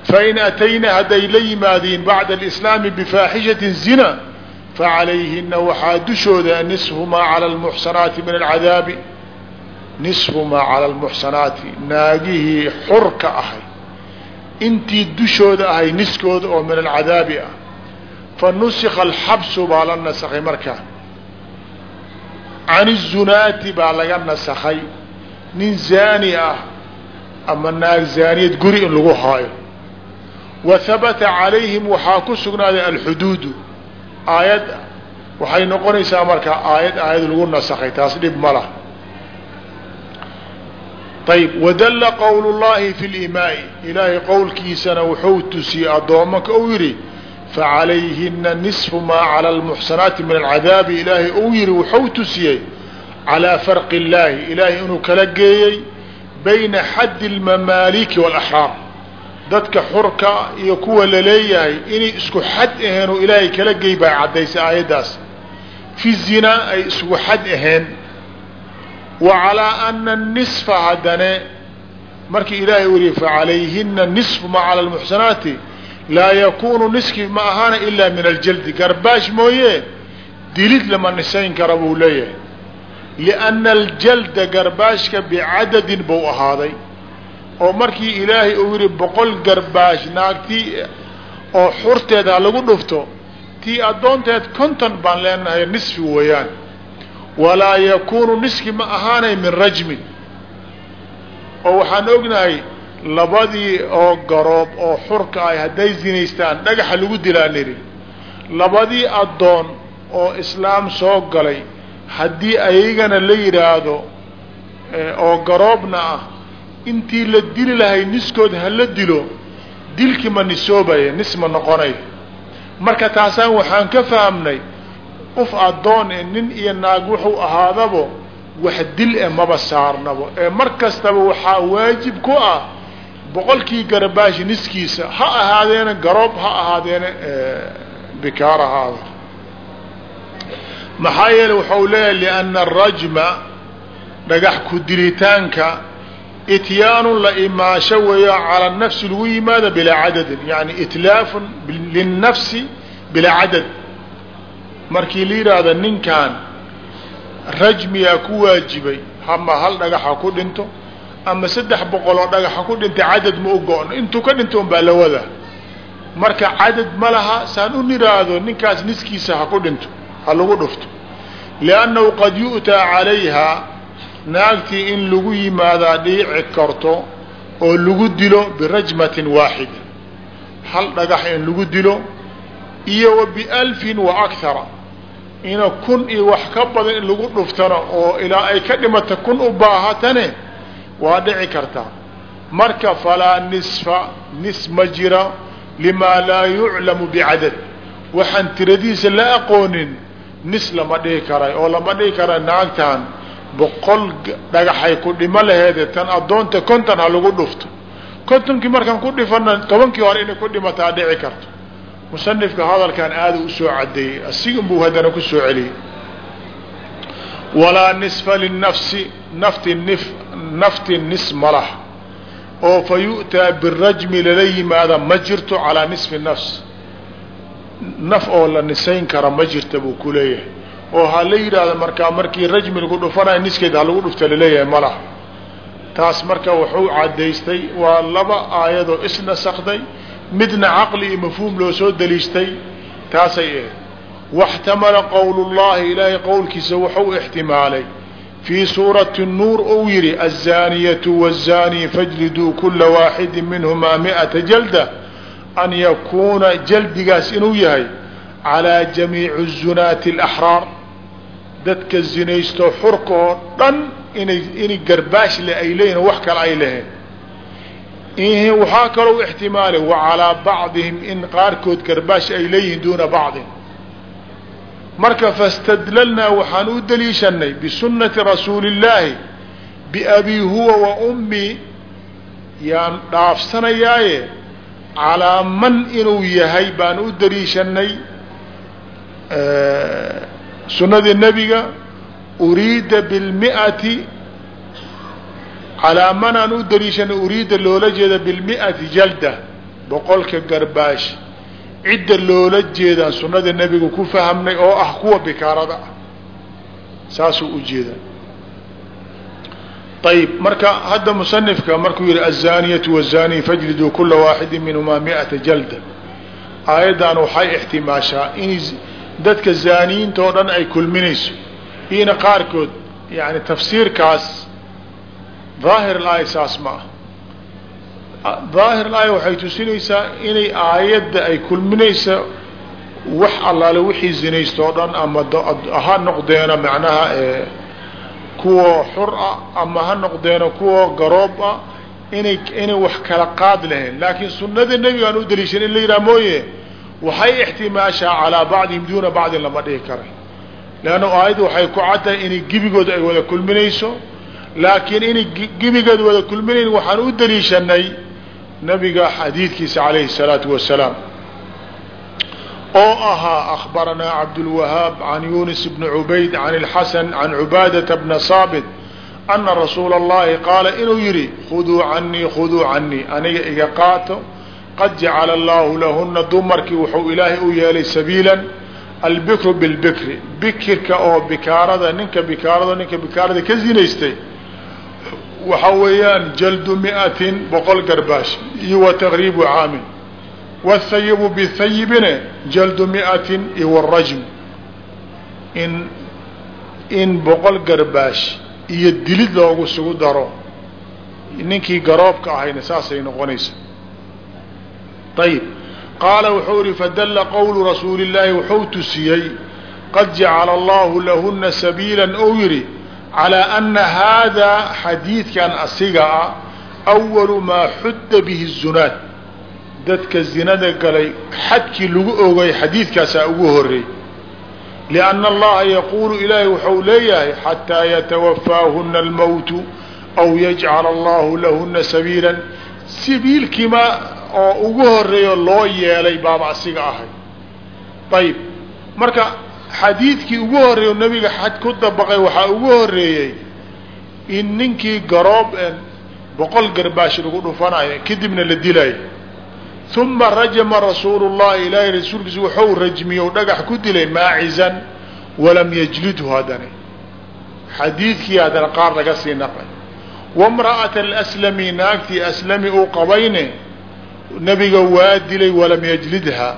fain أتayna hadday la yimaadiin baعda الإسلاaم بفاaxشhaة زنا فعalayhina waxaa dushooda نصف ma عalى المحsنaaتi min العadاabi نصف ma عalى المحsنaaتi naagihii xurka ahay intii dushooda ahay niskooda oo min alcadaabi ah. Fa nusika alxabsu baa la nasakhay markaa can izunaati baa laga nasakhay. Nin zaani ah ama naag zaaniyad guri in lagu haayo. Wa habata calayhim waxaa ku sugnaaday alxuduudu. Aayad waxay noqonaysaa marka aayad aayad lagu nasakhay taas dhib ma lah ayb wadalla qowl llahi fi limaai ilaahay qowlkiisana wuxuu tusiyey addoomanka uu yidhi facalayhina nisfu maa cala lmuxsanaati min alcadaabi. Ilaahay uu yihi wuxuu tusiyey calaa farqi illaahi ilaahay inuu kala geeyey bayna xaddi almamaaliki walaxraar dadka xurka iyo kuwa la leeyahay inay isku xad aheenoo ilaahay kala geey baa caddaysay aayaddaas. Fi zinaa ay isku xad aheen wa calaa ana nisfa haddane markii ilaahay u yihi facalayhina nisfu maa cala lmuxsanaati laa yakunu niski ma ahaana ilaa min aljaldi. Garbaash mooye dilid lama nisayn kara buu leeyahay. Lianna aljalda garbaashka bicadadin buu ahaaday. Oo markii ilaahay uu yihi boqol garbaash naagtii oo xurteed ha lagu dhufto tii addoonteed konton baan leenahay nisfi weeyaan walaa yakunu niski ma ahaanay min rajmin. oo waxaan ognahay labadii oo garoob oo xurka ay hadday zinaystaan dhagaxa lagu dilaa niri labadii addoon oo islaam soo galay haddii ayagana la yidhaahdo oo garoobna ah intii la dili lahay niskood hala dilo dilki ma nisoobaya nis ma noqonay. Marka taasaan waxaan ka fahamnay uf addoon e nin iyo naag wuxuu ahaadabo wax dil e maba saarnabo. Ee mar kastaba waxaa waajib ku ah boqolkii garabaashi niskiisa ha ahaadeena garoob ha ahaadeena bikaar ahaada maxaa yeele waxau leeyahay lianna arajma dhagax ku dilitaanka ityaanun la imaasho weeyo cala nafsi lagu yimaado bilaa cadadin. Yani itlaafun linnafsi bilaa cadad markii la yidhaahdo ninkan rajmiyaa ku waajibay hama hal dhagaxa ku dhinto ama saddex boqol oo dhagaxa ku dhintay cadad ma u go-no. Intuu ka dhinto un baa la wadaa. Marka cadad ma laha saan u niraahdo ninkaas niskiisa ha ku dhinto ha lagu dhufto. Liannahu qad yu'taa calayhaa naagtii in lagu yimaadaa dhiici karto oo lagu dilo birajmatin waaxida hal dhagax in lagu dilo iyo wa bialfin wa akthara. Ina kun iyo wax ka badan in lagu dhuftano oo ilaa ay ka dhimata kun u baahatane waa dhici kartaa marka falaa nisfa nis ma jira limaa laa yuclamu bicadad waxaan tiradiisa la aqoonin nis lama dhihi karay oo lama dhihi kara naagtan. Boqol dhagaxay ku dhimo laheede tan addoonta konton ha lagu dhufto. Kontonkii markaan ku dhifana tobankii hore inay ku dhimataa dhici karto musanifka hadalkan aada u soo cadeeyey asigan buu haddana ku soo celiyey. Walaa nisfa linafsi nafti nif nafti nis malah oo fa yu'taa birajmi lala yimaada ma jirto calaa nisfi nafs. Naf oo la nisayn kara ma jirta buu ku leeyahay. Oo ha la yidhaahdo markaa markii rajmi lagu dhufanayo niskeed ha lagu dhufta la leeyahay malah taas marka wuxuu cadaystay waa laba aayadoo isnasakday midna caqli iyo mafhuum loo soo daliishtay taasay ahayd waxtamala qowlullahi ilaahay qowlkiisa waxuu ixtimaalay. Fii suurati nuur uu yidhi azaaniyatu wazaanii fajliduu kula waaxidi minhumaa miata jalda. An yakuuna jaldigaas inuu yahay calaa jamiici zunaati alaxraar. Dadka zinaysto xurka oo dhan inay inay garbaash ay leeyihiin wax kale ay lahayn waxaa kaloo ixtimaalay wacalaa bacdihim in qaarkood garbaash ay leeyihiin duuna bacdin marka fastadlalnaa waxaan u daliishanay bisunati rasuuli illaahi biabii huwa wa ummii yaan dhaafsanayaaye calaa man inuu yahay baan u daliishanay sunadii nebiga uriida bilmiati calaa man aan u daliishanay uriida loola jeeda bilmiati jalda boqolka garbaash. Cidda loola jeedaan sunada nebiga ku fahamnay oo ah kuwa bikaarada. Ah saasuu u jeeda ayib marka hadda musanifka markuu yihi azaniyatu wazani fajliduu kula waaxidi minhumaa miata jalda. Aayaddan waxay ixtimaashaa in dadka zaaniyiinta oo dhan ay kulminayso. Iyona qaarkood yani tafsiirkaas daahir alaaya saas ma ah daahir alaaya waxay tusinaysaa inay aayadda ay kulminaysa wax allaale wixii zinaysto o dhan ama ha noqdeena macnaha kuwa xur ah ama ha noqdeena kuwa garoob ah inay inay wax kala qaad lahayn. Laakiin sunada nebigaan u daliishan in la yidhaha mooye waxay ixtimaashaa calaa bacdihim duuna bacdin lama dhihi karay leanna aayadda waxay ku caddahay inay gebigood ay wada kulminayso laakiin inay gebigeed wada kulminayn waxaan u daliishanay nabiga xadiidkiisa calayhi الsalaatu wasalaam oo ahaa akhbaranaa cabdulwahaab can yunis bni cubayd can اlxasan can cubaadata bna saabit ana rasuula اllahi qaala inuu yidhi khuduu canii khuduu canii aniga iga qaato qad jacala allahu lahuna dumarkii wuxuu ilaahay u yeelay sabiila albikru bilbikri bikirka oo bikaarada ninka bikaarada ninka bikaarada ka zinaystay waxa weeyaan jaldu miatin boqol garbaash iyo wa taqriibu caamin wthayibu bithayibine jaldu miatin iyo wrajm in in boqol garbaash iyo dilid loogu sugu daro ninkii garoobka ahayna saasay noqonaysa. Ayib qaala wuxuu ihi fadalla qowlu rasuuli llaahi wuxuu tusiyey qad jacala allahu lahuna sabiila ou yidhi calaa ana haadaa xadiidkan asiga ah awalu maa xudda bihi zunaad. Dadka zinada galay xadkii lagu ogay xadiidkaasaa ugu horeey lianna allaha yaquulu ilaahay wuxuu leeyahay xataa yatawafaahuna almowtu aw yajcala allahu lahuna sabiilan. Sabiilkiima oo ugu horeeyo loo yeelay baaba asiga ahay. Ayib marka xadiidkii ugu horreeyo nabiga xad ku dabaqay waxaa ugu horeeyey in ninkii garoob boqol garbaash lagu dhufanayo kadibna la dilayo uma rajama rasuulu llahi ilaahay rasuulkiisu wuxuu rajmiye dhagax ku dilay maacizan walam yajlidhu haddana xadiidkii haddana qaar laga sii naqay wamra'ata aslami naagtii aslami uu qabayne nabiga waa dilay walam yajlidha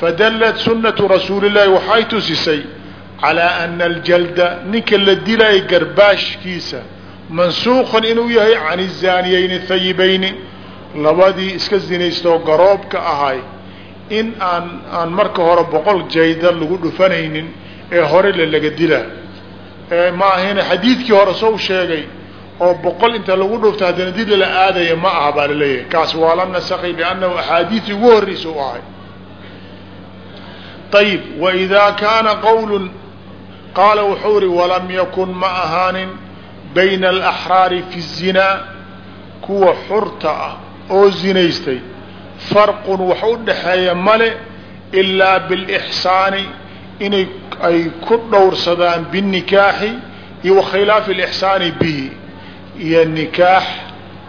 fadallat sunatu rasuuli llahi waxay tusisay calaa ana aljalda ninka la dilaya garbaashkiisa mansuuqan inuu yahay can izaaniyayni hayibayni labadii iska zinaystoo garoobka ahay in aan aan marka hore boqol jayda lagu dhufanaynin ee hore le laga dilaa ma ahayna xadiidkii hore sow sheegay oo boqol inta lagu dhufto haddana dil la aadaya ma aha baa la leeyahay kaas waa la nasakay liannahu axaadiisii ugu horreysa u ahay ayib waidaa kaana qowlun qaala wuxuu ihi walam yakun ma ahaanin bayna alaxraari fi الzinaa kuwa xurta ah oo zinaystay farqun wax u dhaxeeya male ilaa bilixsaani inay ay ku dhowrsadaan binikaaxi iyo wakhilaafi alixsaani bihi iyo nikaax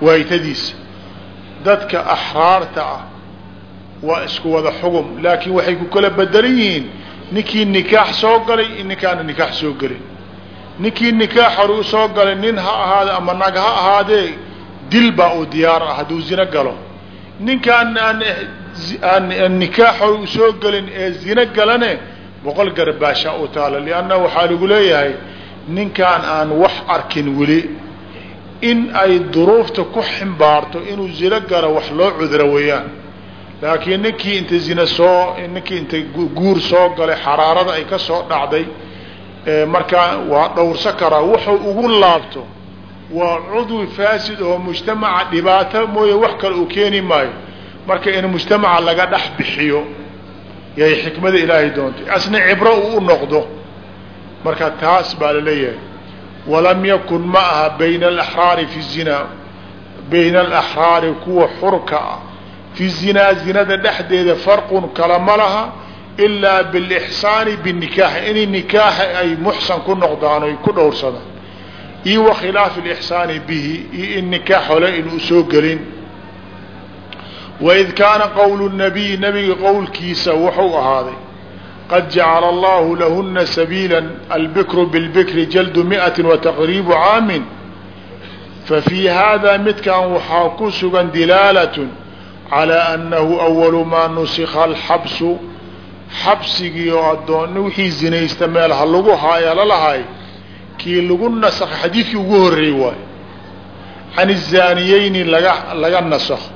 waaytadiisa dadka axraarta ah waa isku wada xugum. Laakiin waxay ku kala bedelan yihiin ninkii nikaax soo galay ninkaana nikaax soo gelin. Ninkii nikaax hore u soo galay nin ha ahaade ama nag ha ahaadee dil baa uu diyaar ah hadduu zino galo. Ninkaan aan nikaax hore soo gelin ee zino galane boqol garbaasha u taalo lianna waxaa lagu leeyahay ninkaan aan wax arkin weli in ay duruufta ku ximbaarto inuu zino galo wax loo cudro weeyaan laakiin ninkii inta zina soo ninkii inta guur soo galay xaraarada ay ka soo dhacday markaa waa dhowrsa karaa wuxuu ugu laabto waa cudwi faasid oo mujtamaca dhibaato mooye wax kale uu keeni maayo. Marka in mujtamaca laga dhex bixiyo yay xikmada ilaahay doontay. Asna cibro uu u noqdo. Marka taas baa la leeyahay walam yakun ma aha bayna alaxraari fi zinaa bayna alaxraari kuwa xurka ah fi zinaa zinada dhexdeeda farqun kala ma laha ilaa bilixsaani binikaaxi inay nikaaxa ay muxsan ku noqdaan oy ku dhowrsadaan. Iyo wa khilaafi alixsaani bihi iyo in nikaax hole inuu soo gelin. Waid kaana qowlu nabiy nabiga qowlkiisa wuxuu ahaaday qad jacala allahu lahuna sabiila albikru bilbikri jaldu miati wataqriibu caamin fafii hada midkan waxaa ku sugan dilaalatun calaa annahu awalu maa nusikha alxabsu xabsigii oo addoonni wixii zinaysta meel ha lagu haaya lalahay kii lagu nasakha xadiidkii ugu horreey waayo can izaaniyeyni laga laga nasakho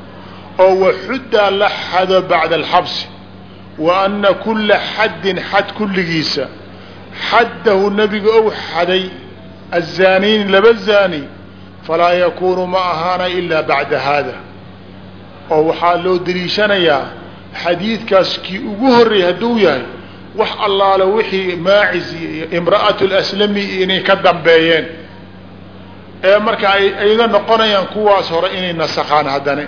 oo waxuddaa la xado bacda alxabsi wa ana kula xaddin xad kulligiisa xaddahu nebiga ou xaday azaaniin laba zaani falaa yakuunu ma ahaana ilaa bacda haada oo waxaa loo deliishanayaa xadiidkaas kii ugu horreeyay hadduu yahay wax allaale wixii maacis iyo imra'atu laslami inay ka dambeeyeen. Ee marka ay iga noqonayaan kuwaas hore inay nasakhaan haddana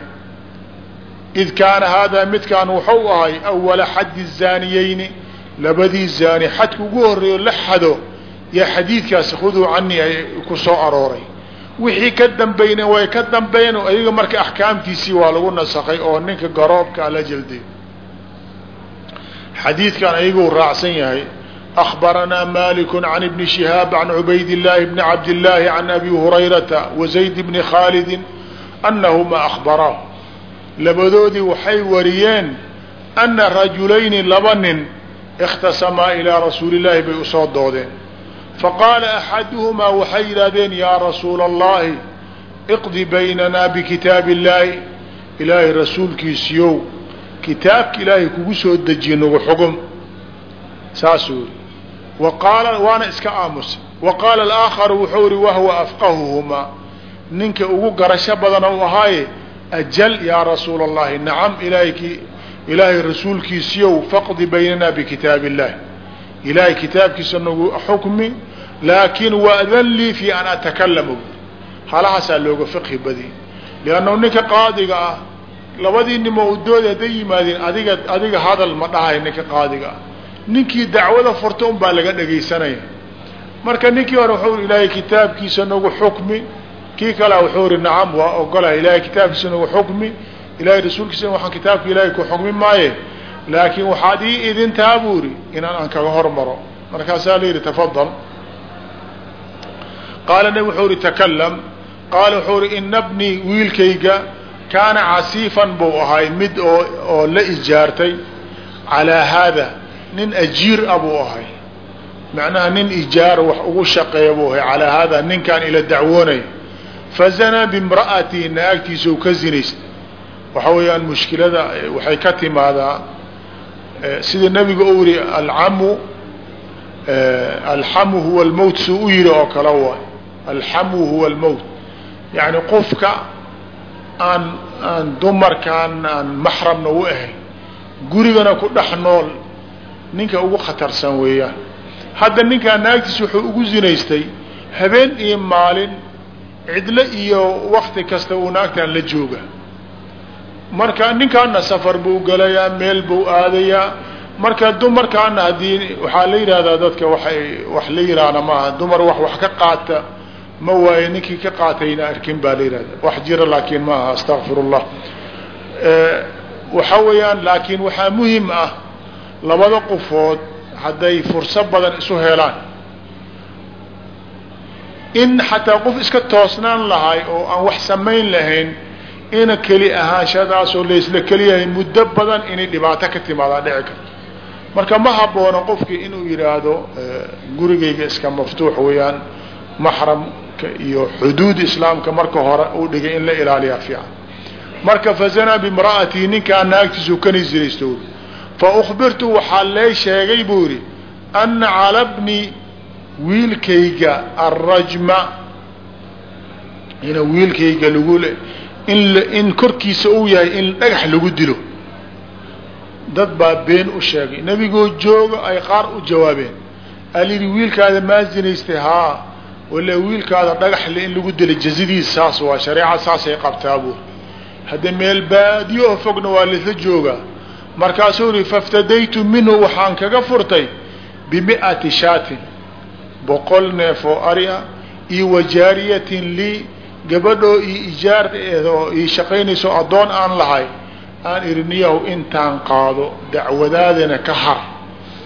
id kaana haadaa midkaan wuxuu ahay awala xaddi zaaniyeyni labadii zaani xadka ugu horreeyo la xado yaa xadiidkaasi khuduu canii ay ku soo arooray wixii ka dambayna way ka dambeeyeen oo ayaga marka axkaamtiisii waa lagu nasakhay oo ninka garoobka la jelday xadiidkan ayaguu raacsan yahay أخبرنا مالك عن ابن شهاaب عن عبayd اللh بن عبد اللh عن أbي هريرة وزيد بن خالد أنهma أخبراه labadoodii waxay wariyeen أنa رaجulayni laba nin اkhtasamaa ilىa rasuuli الlahi bay usoo doodeen faqaala axaduhumaa waxay yidhaahdeen yaa rasuula allahi iqdi baynanaa bikitaabi illaahi ilaahay rasuulkiisiyow kitaabka ilaahay kugu soo dejiye nagu xugum saasuu wa qaala waana iska aamusa wa qaala alaakharu wuxuu ihi wahwa afqahuhumaa ninka ugu garasho badan u ahaaye ajal yaa rasuula allahi nacam ilaahayki ilaahay rasuulkiisiyow faqdi baynanaa bikitaabi illahi ilaahay kitaabkiisa nagu xukmi laakin waadan lii fi an atakallama halahaasaa looga fiqhi badiy liannahu ninka qaadiga ah labadii nimo udooda hadday yimaadeen adiga adiga hadal ma dhahay ninka qaadiga ah ninkii dacwada furta un baa laga dhegaysanaya marka ninkii hore wuxuu ilaahay kitaabkiisa nagu xukmi kii kalea wuxuu ihi nacam waa ogolahay ilahay kitaabkiisa nagu xukmi ilahay rasuulkiisa waxaan kitaabka ilaahay ku xukmi maaye laakiin waxaad ii idintaa buu ihi inaan aan kaga hormaro. Markaasaa la yidhi tafadal qaala nabig wuxuu ihi takalam qaala wuxuu ihi ina bnii wiilkayga kaana casiifan buu ahay mid oo oo la ijaartay calaa haada nin ajiir a buu ahay. Macnaha nin ijaar wax ugu shaqeeya buu ahay calaa haadaa ninkaan ila dacwoonay. Fazanaa bimra'atii naagtiisa u ka zinaystay. Waxa weeyaan mushkilada waxay ka timaadaa sida nabiga u yihi alcamu alxamu huwa almowt suu u yihi oo kale waay. Alxamu huwa almowt yani qofka aan aan dumarkaan aan maxramna u ahayn gurigana ku dhex nool ninka ugu khatarsan weeyaan. Hadda ninkaa naagtiis wuxuu ugu zinaystay habeen iyo maalin cidlo iyo wakti kasta uu naagtaan la jooga marka ninkaana safar buu gelayaa meel buu aadayaa. Marka dumarkaana haddii waxaa la yidhahdaa dadka waay wax la yidhaahna maaha dumar wax wax ka qaata ma waaye ninkii ka qaatayna arkin baa la yidhahda wax jira laakiin astaqfir اllah waxa weeyaan laakiin waxaa muhiim ah labada qofood hadday furso badan isu helaan. In xataa qof iska toosnaan lahay oo aan wax samayn lahayn ina keli ahaanshadaasoo laysla keliyahay muddo badan inay dhibaato ka timaadaa dhici karto. Marka ma haboono qofkii inuu yidhaahdo gurigayga iska maftuux weeyaan maxramka iyo xuduud islaamka marka hore uu dhigay in la ilaaliyaa fiican. Marka fazanaa bimra'atii ninkaa naagtiisu kani ziraysto faukbirtu waxaa lee sheegay buu yidhi ana cala bni wiilkayga arrajma ina wiilkayga lagu in in korkiisa uu yahay in dhagax lagu dilo. Dad baa been u sheegay. Nebigoo jooga ay qaar u jawaabeen. Alyidhi wiilkaada maa haa. Wala wiilkaada dhagaxle in lagu dilay jazadiisa saas waa shareecad saasay qabtaa buur hadda meel baadiyo fogna waa laisla joogaa. Markaasuu ihi faftadaytu minhu waxaan kaga furtay bimi'ati shaatin boqol neef ari ah iyo wajaariyatin lii gabadhoo io ijaar oo ii shaqaynayso addoon aan lahay aan ihi niyahu intaan qaado dacwadaadana ka har.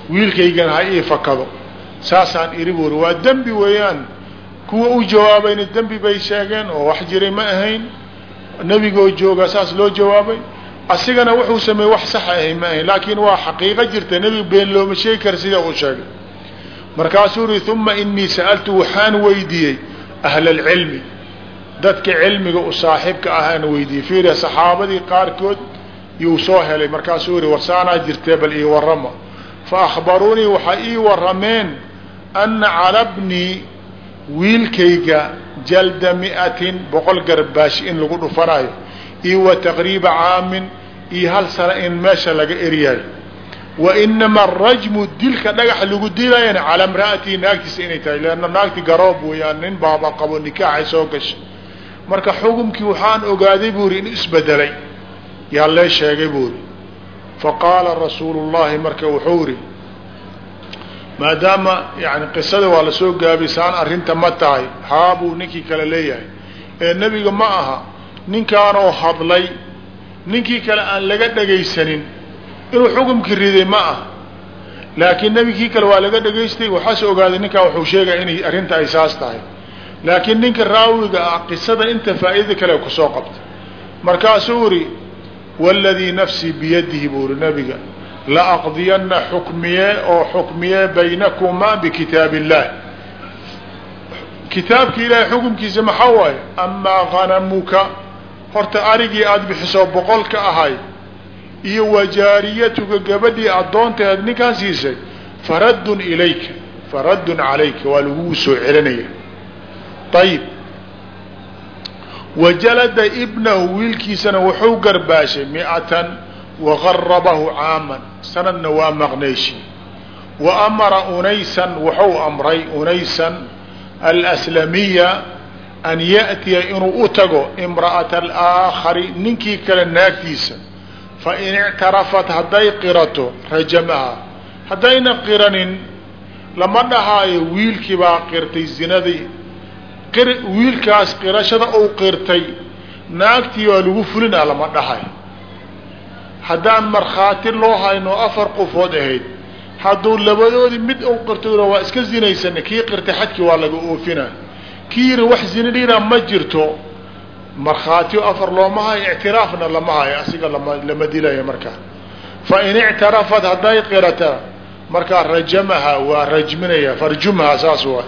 Wiilkaygana ha ii fakado. Saasaan iri buuri waa dembi weeyaan. Kuwa u jawaabayna dembi bay sheegeen oo wax jiray ma ahayn. Nebigoo joogaa saas loo jawaabay? Asigana wuxuu sameeyey wax sax ahay ma ahayn laakiin waa xaqiiqo jirta nebiga been looma sheegi kara sida uu sheegay. Markaasuu yihi uma inii sa'altu waxaan weydiiyey ahla alcilmi dadka cilmiga u saaxiibka ahaan weydiiyey fiiriya saxaabadii qaarkood yuu soo helay. Markaasuu yihi warsaanaa jirtee bal ii warama fa akhbaruunii waxay ii warameen ana calabnii wiilkayga jalda mi'atin boqol garbaash in lagu dhufanayo iyo wa taqriiba caamin iyo hal sana in meesha laga eryayo wa inama arajmu dilka dhagax lagu dilayana calaa imra'atii naagtiisa inay tahay leanna naagti garoob weeyaan nin baaba qabo nikaaxay soo gashay marka xukumkii waxaan ogaaday buu yidhi in isbedelay. Yaa lee sheegay buu yidhi faqaala rasuulu llahi marka wuxuu yidhi maadaama yani qisada waa la soo gaabisaan arrinta ma tahay. Haabuu ninkii kale leeyahay. Ee nebiga ma aha. Ninkaanoo hadlay. Ninkii kale aan laga dhegaysanin inuu xukumkii riday ma ah laakiin nebigkii kale waa laga dhegaystay waxaase ogaaday ninkaan wuxuu sheegaya inay arrinta ay saas tahay laakiin ninka raawiga ah qisada inta faa'iida kale ku soo qabta. Markaasuu uri waladii nafsii biyadihi buu uri nebiga laaqdiyana xukmiye oo xukmiye baynakumaa bikitaab illahi kitaabki ilaahay xukumkiisa maxaa waaye? Amaa hanamuka horta arigii aada bixiso boqolka ahay iyo wajaariyatuka gabadhii addoonteed ninkaan siisay faraddun ilayka faraddun calayka waa lagugu soo celinaya ayib wajalada ibnahu wiilkiisana wuxuu garbaashay miatan waqarabahu caaman. Sanadna waa maqneeshi wa amara unaysan wuxuu amray unaysan alslamiya an ya'tiya inuu u tago imra'ata alaakhari ninkii kale naagtiisa. Fain ictarafat hadday qirato rajamaha. Haddayna qiranin lama dhahaayo wiilkii baa qirtay zinadii wiilkaas qirashada uu qirtay naagtii waa lagu fulinaa lama dhahay. Haddaan markhaati loo hayno afar qofood ahayd hadduu labadoodii mid u qirto waa iska zinaysana kii qirtay xadkii waa laga oofina kii yiri wax zinadhiina ma jirto markhaatiyo afar looma hayo ictiraafna lama hayo asiga lama lama dilaya markaa fa in ictarafat hadday qirata markaa rajamaha waa rajminaya farjumha saas waa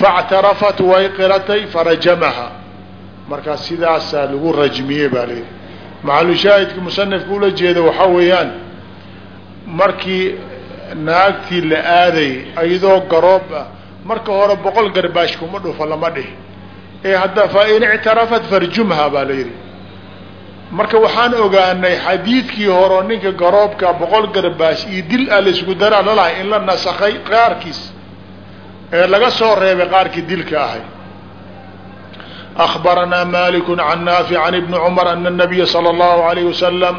factarafat way qiratay farajamaha markaa sidaasaa lagu rajmiyey baa layidhi maxalushaahidka musanifka ula jeeda waxaa weeyaan markii naagtii la aaday iyadoo garoob ah marka hore boqol garbaash kuma dhufo lama dhihi ee hadda fa in ictarafat farjumha baa la yidhi marka waxaan ogaanay xadiidkii hore ninka garoobka boqol garbaash iyo dil a laysku daraa lalahay in la nasakay qaarkiis ee laga soo reebay qaarkii dilka ahay أخبرنا مالك عن نافع عن ابن عمر أن النبي صلى الله عليه وسلم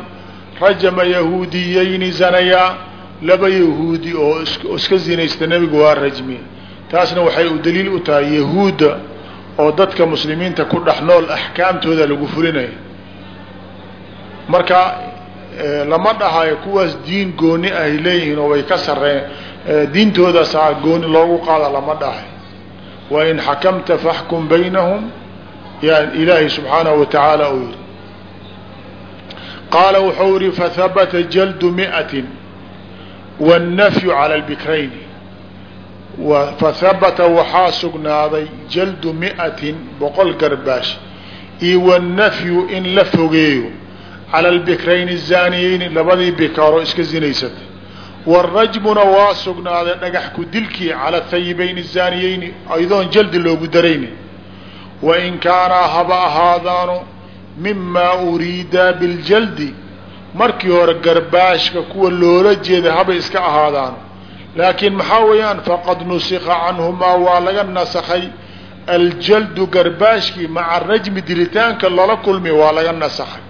rajama yahuudiyayni zanaya laba yahuudi oo iska zinaysta nebigu waa rajmi taasna waxay u daliil u tahay yahuudda oo dadka muslimiinta ku dhex nool axkaamtooda lagu fulinaya marka lama dhahayo kuwaas diin gooni ay leeyihiin oo way ka sareen diintoodaas gooni loogu qaada lama dhahay. Wain xakamta faxkum baynahum yan ilaahay subxaanahu watacaala uu yihi qaala wuxuu yihi fahabata jaldu miati wاnnafyu cala lbikrayni fahabata waxaa sugnaaday jaldu miatin boqol garbaash iyo wannafyu in la fogeeyo. Cala lbikrayni zaaniyeyni labadii bikaaro iska zinaysatay warajmuna waa sugnaaday dhagax ku dilkii cala hayibayni zaaniyeyni aydoon jaldi loogu darayni wain kaanaa haba ahaadaanu mimaa uriidaa biljaldi markii hore garbaashka kuwa loola jeeday haba iska ahaadaanu laakiin maxaa weeyaan faqad nusika canhumaa waa laga nasakhay aljaldu garbaashkii maca rajmi dilitaanka lala kulmi waa laga nasakhay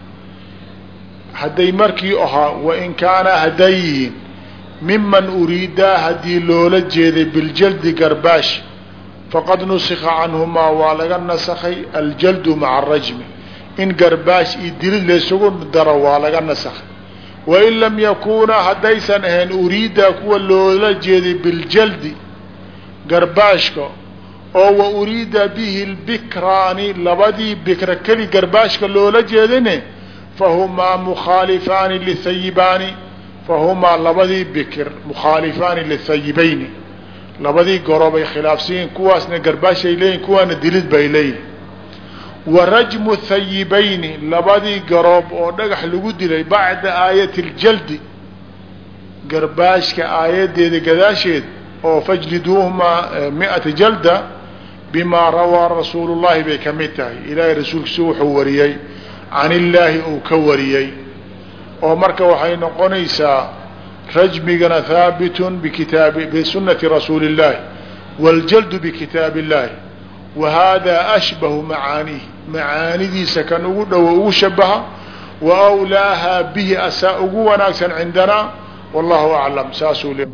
hadday markii ahaa wain kaanaa hadday yihiin miman uriidaa haddii loola jeeday biljaldi garbaash faqad nusika canhumaa waa laga nasakhay aljaldu maca arajmi in garbaash iyo dilid laysugu daro waa laga nasakhay. Wain lam yakunaa haddaysan ahayn uriida kuwa loola jeeday biljaldi garbaashka oo wa uriida bihi lbikraani labadii bikra keli garbaashka loola jeedine fahumaa mukhaalifaani lithayibaani fahumaa labadii bikr mukhaalifaani lithayibayni labadii gorobay khilaafsiyiin kuwaasna garbaashay leeyihiin kuwaana dilid bay leeyihiin wa rajmu thayibayni labadii garoob oo dhagax lagu dilay bacda aayati ljaldi garbaashka aayaddeeda gadaasheed oo fajliduuhumaa miata jalda bimaa rawaa rasuulu llahi bay ka mid tahay ilaahay rasuulkiisu wuxuu wariyey can illaahi uu ka wariyey oo marka waxay noqonaysaa rajmigana haabitun bikitaabi bisunati rasuuli اllahi wاljaldu bikitaabi اllahi wa hada ashbahu macaanihi macaanidiisa kan ugu dhowo ugu shabaha wa awlaaha bihi asaa ugu wanaagsan cindanaa wallahu aclam saasuu le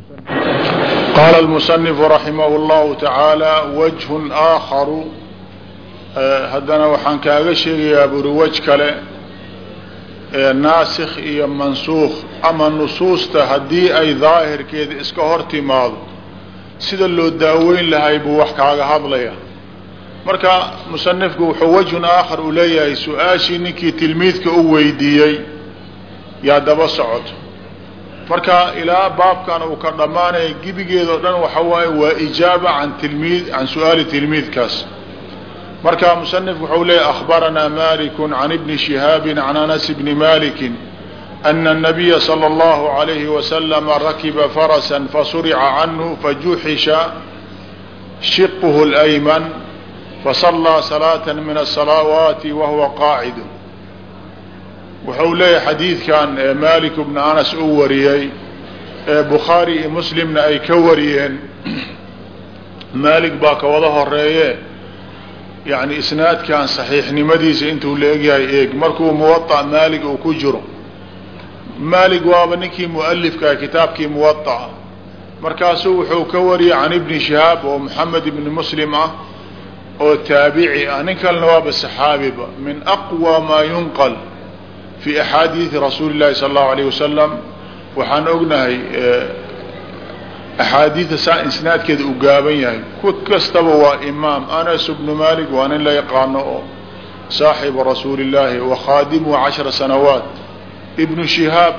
qaala almusanifu raximah اllahu tacaala wajhun aakharu haddana waxaan kaaga sheegayaa buri wej kale naasikh iyo mansuukh ama nusuusta haddii ay daahirkeeda iska hor timaado sida loo daaweyn lahay buu wax kaaga hadlaya marka musanifku wuxuu wajhun aakhar uu leeyahay su'aashii ninkii tilmiidka u weydiiyey yaa daba socoto. Marka ilaa baabkan uu ka dhammaanaya gebigeeda o dhan waxa waaye waa ijaaba can tilmiid can su'aali tilmiidkaas marka musanifku wuxuu leeyahy akhbaranaa maliku can ibni shihaabi can anas bni maliki ana الnabiya salى اllahu عalayhi waslama rakiba farasa fasurica canhu fajuxisha shiqhu اlayman fasallaa salaata min aلsalaawaati wahuwa qaacidu wuxuu leeyahay xadiidkan malik bna anas uu wariyey ee bukhaari iyo muslimna ay ka wariyeen maalik baa ka wada horeeye yani isnaadkan saxiixnimadiisa intuu la egyahay eeg markuu muwaطa maalik uu ku jiro maalik waaba ninkii mualifkaa kitaabkii muwaطa markaasuu wuxuu ka wariyey can ibni shihaab oo moxamed ibni muslim ah oo taabici ah nin kalena waaba saxaabiba min aqwى maa yunqal fi axaadiidi rasuuli اllahi salى اllahu alayه wasalam waxaan ognahay axaadiida saa isnaadkeeda u gaaban yahay ku kastaba waa imaam anas bnu malik waa nin la yaqaano oo saaxibu rasuuli اllahi wa khaadimuhu cashra sanawaat ibnu shihaab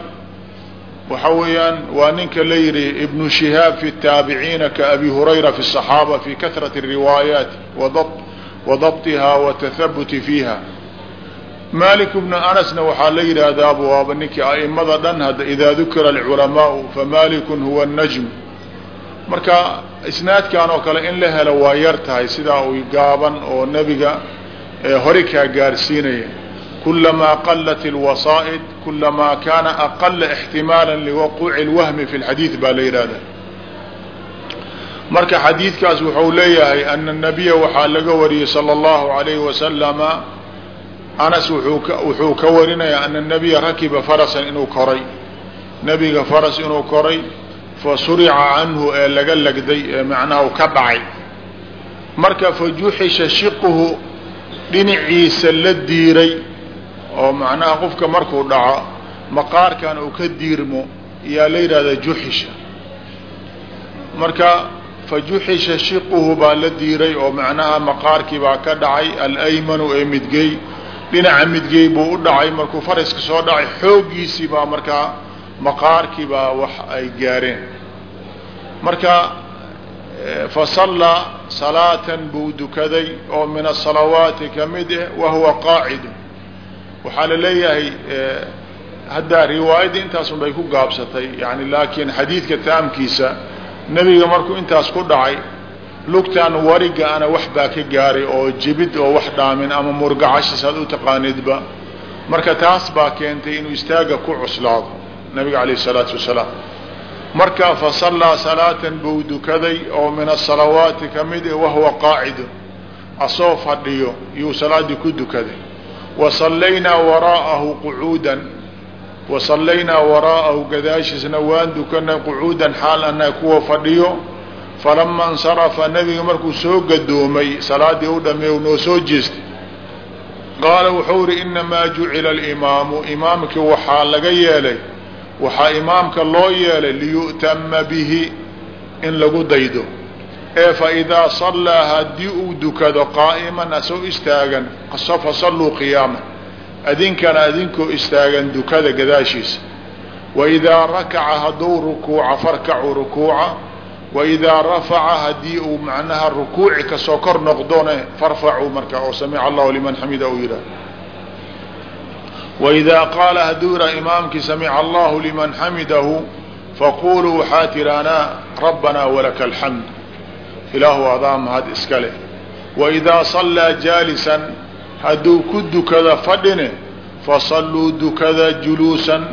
waxa weeyaan waa ninka la yihi ibnu shihaab fi taabiciina kaabi hurayra fi الصaxaaba fi kahrati الriwaayaati wa dabطiha wa tahabuti fiiha malik bnu anasna waxaa la yidhaahdaa waaba ninkii a'imada dhan hadda idaa dukira alculamaau famalikun huwa الnajm marka isnaadkan oo kale in la helo waa yar tahay sidaa uy gaaban oo nebiga hore kaa gaarsiinaya kulamaa qalat اlwasaa'id kulamaa kaana aqala اxtimaala liwaquuci اlwahmi fi اlxadiid baa la yidhahda marka xadiidkaas wuxuu leeyahay ana الnabiya waxaa laga wariyey salى اllahu عalayhi wasalama anas wuxuu ka warinayaa ana الnabiya rakiba farasan inuu koray nebiga faras inuu koray fasurica canhu ee laga lagday ee macnaha ka dhacay. Marka fajuxisha shiquhu dhinaciisa la diiray oo macnaha qofka markuu dhaco maqaarkan uu ka diirmo yaa la yidhahdaa juxisha. Marka fajuxisha shiquhu baa la diiray oo macnaha maqaarkii baa ka dhacay alaymanu ee midgey dhinaca midgey buu u dhacay markuu faraska soo dhacay xooggiisii baa markaa maqaarkii baa wax ay gaareen. Marka fasallaa salaatan buu dukaday oo min asalawaati ka mid ah wahuwa qaacidu waxaa la leeyahay hadda riwaayadda intaasun bay ku gaabsatay yani laakiin xadiidka taamkiisa nebiga markuu intaas ku dhacay lugtan wariga ana wax baa ka gaaray oo jibid oo wax dhaamin ama murgacashis aad u taqaanidba. Marka taas baa keentay inuu istaaga ku cuslaado nabiga alayh الsalaatu wasalaam. Marka fasallaa salaatan buu dukaday oo min asalawaati ka mid e wahuwa qaacidun asoo fadhiyo yuu salaadii ku dukaday. Wa sallaynaa waraa'ahu qucuudan wa sallaynaa waraa'ahu gadaashiisna waan dukanay qucuudan xaal annaga kuwa fadhiyo. Falama insarafa nebiga markuu soo gadoomay salaadii u dhameey noo soo jeestay. Qaala wuxuu ihi inamaa jucila alimaamu. Imaamkii waxaa laga yeelay waxaa imaamka loo yeelay liyu'tama bihi in lagu daydo. ee fa idaa sallaa haddii uu dukado qaa'iman asoo istaagan fa salluu qiyaaman adinkana adinkoo istaagan dukada gadaashiisa. wa idaa rakaca hadduu rukuuca farkacuu rukuuca. waidaa rafaca haddii uu macnaha rukuuci ka soo kor noqdone farfacuu marka oo samica allahu liman xamida uu yidhaah waidaa qaala hadduu yidhaha imaamkii samica allahu liman xamidahu faquluu waxaa tiraanaa rabbanaa walaka alxamd ilaahu adaa mahad iska leh waidaa sallaa jaalisan hadduu ku dukada fadhine fasalluu dukada juluusan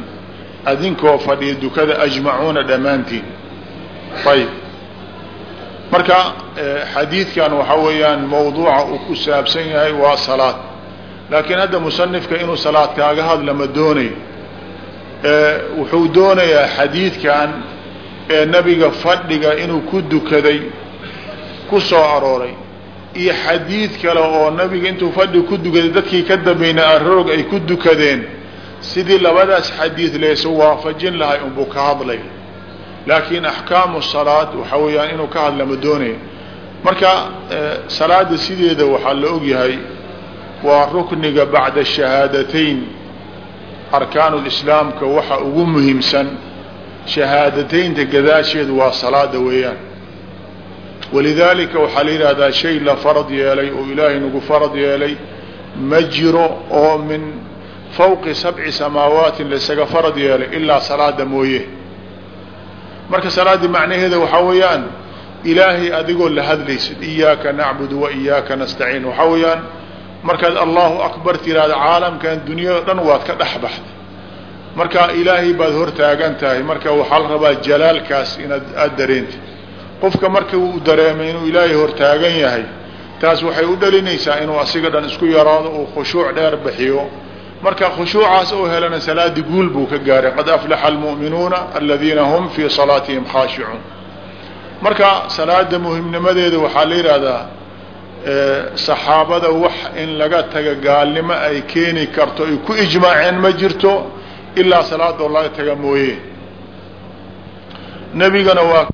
adinkoo fadhiya dukada ajmacuuna dhammaantiin ayb marka xadiidkan waxaa weeyaan mawduuca uu ku saabsan yahay waa salaad laakiin hadda musanifka inuu salaad kaaga hadla ma doonayo. Wuxuu doonayaa xadiidkan ee nabiga fadhiga inuu ku dukaday ku soo arooray iyo xadiid kale oo nabiga intuu fadhi ku dukaday dadkii ka dambeynay aroog ay ku dukadeen. Sidii labadaas xadiid laysu waafajin lahay unbuu ka hadlay. Laakiin axkaamu salaad waxa weeyaan inuu ka hadla ma doonayo. Marka salaada sideeda waxaa la ogyahay waa rukniga bacda shahaadateyn arkaanu lislaamka waxa ugu muhiimsan shahaadateynta gadaasheed waa salaada weeyaan. Walidaalika waxaa la yidhaahdaa shay la farad yeelay oo ilaahay nagu farad yeelay ma jiro oo min fawqi sabci samaawaatin laysaga farad yeelay ilaa salaada mooye. Marka salaadii macnaheeda waxaa weeyaan ilaahay adigoo la hadlaysid iyaaka nacbudu wa iyaaka nastaciin. Waxaa weeyaan markaad allahu akbar tiraahda caalamkan dunyada dhan waad ka dhex baxday. Marka ilaahay baad hor tahay marka waxaa la rabaa jalaalkaas inaad aada dareentid. Qofka marka uu dareemay inuu ilaahay hor yahay taas waxay u dhalinaysaa inuu asiga dhan isku yaraado uu khushuuc dheer bixiyo. Marka khushuucaas oo helana salaadii guul buu ka gaaray. Qad aflaxa almu'minuuna aladiina hum fii salaatihim khaashicuun marka salaada muhimnimadeeda waxaa la yidhaahdaa saxaabada wax in laga taga gaalnimo ay keeni karto ay ku ijmaaceen ma jirto ilaa salaadoo laga taga mooye. Nebigana waa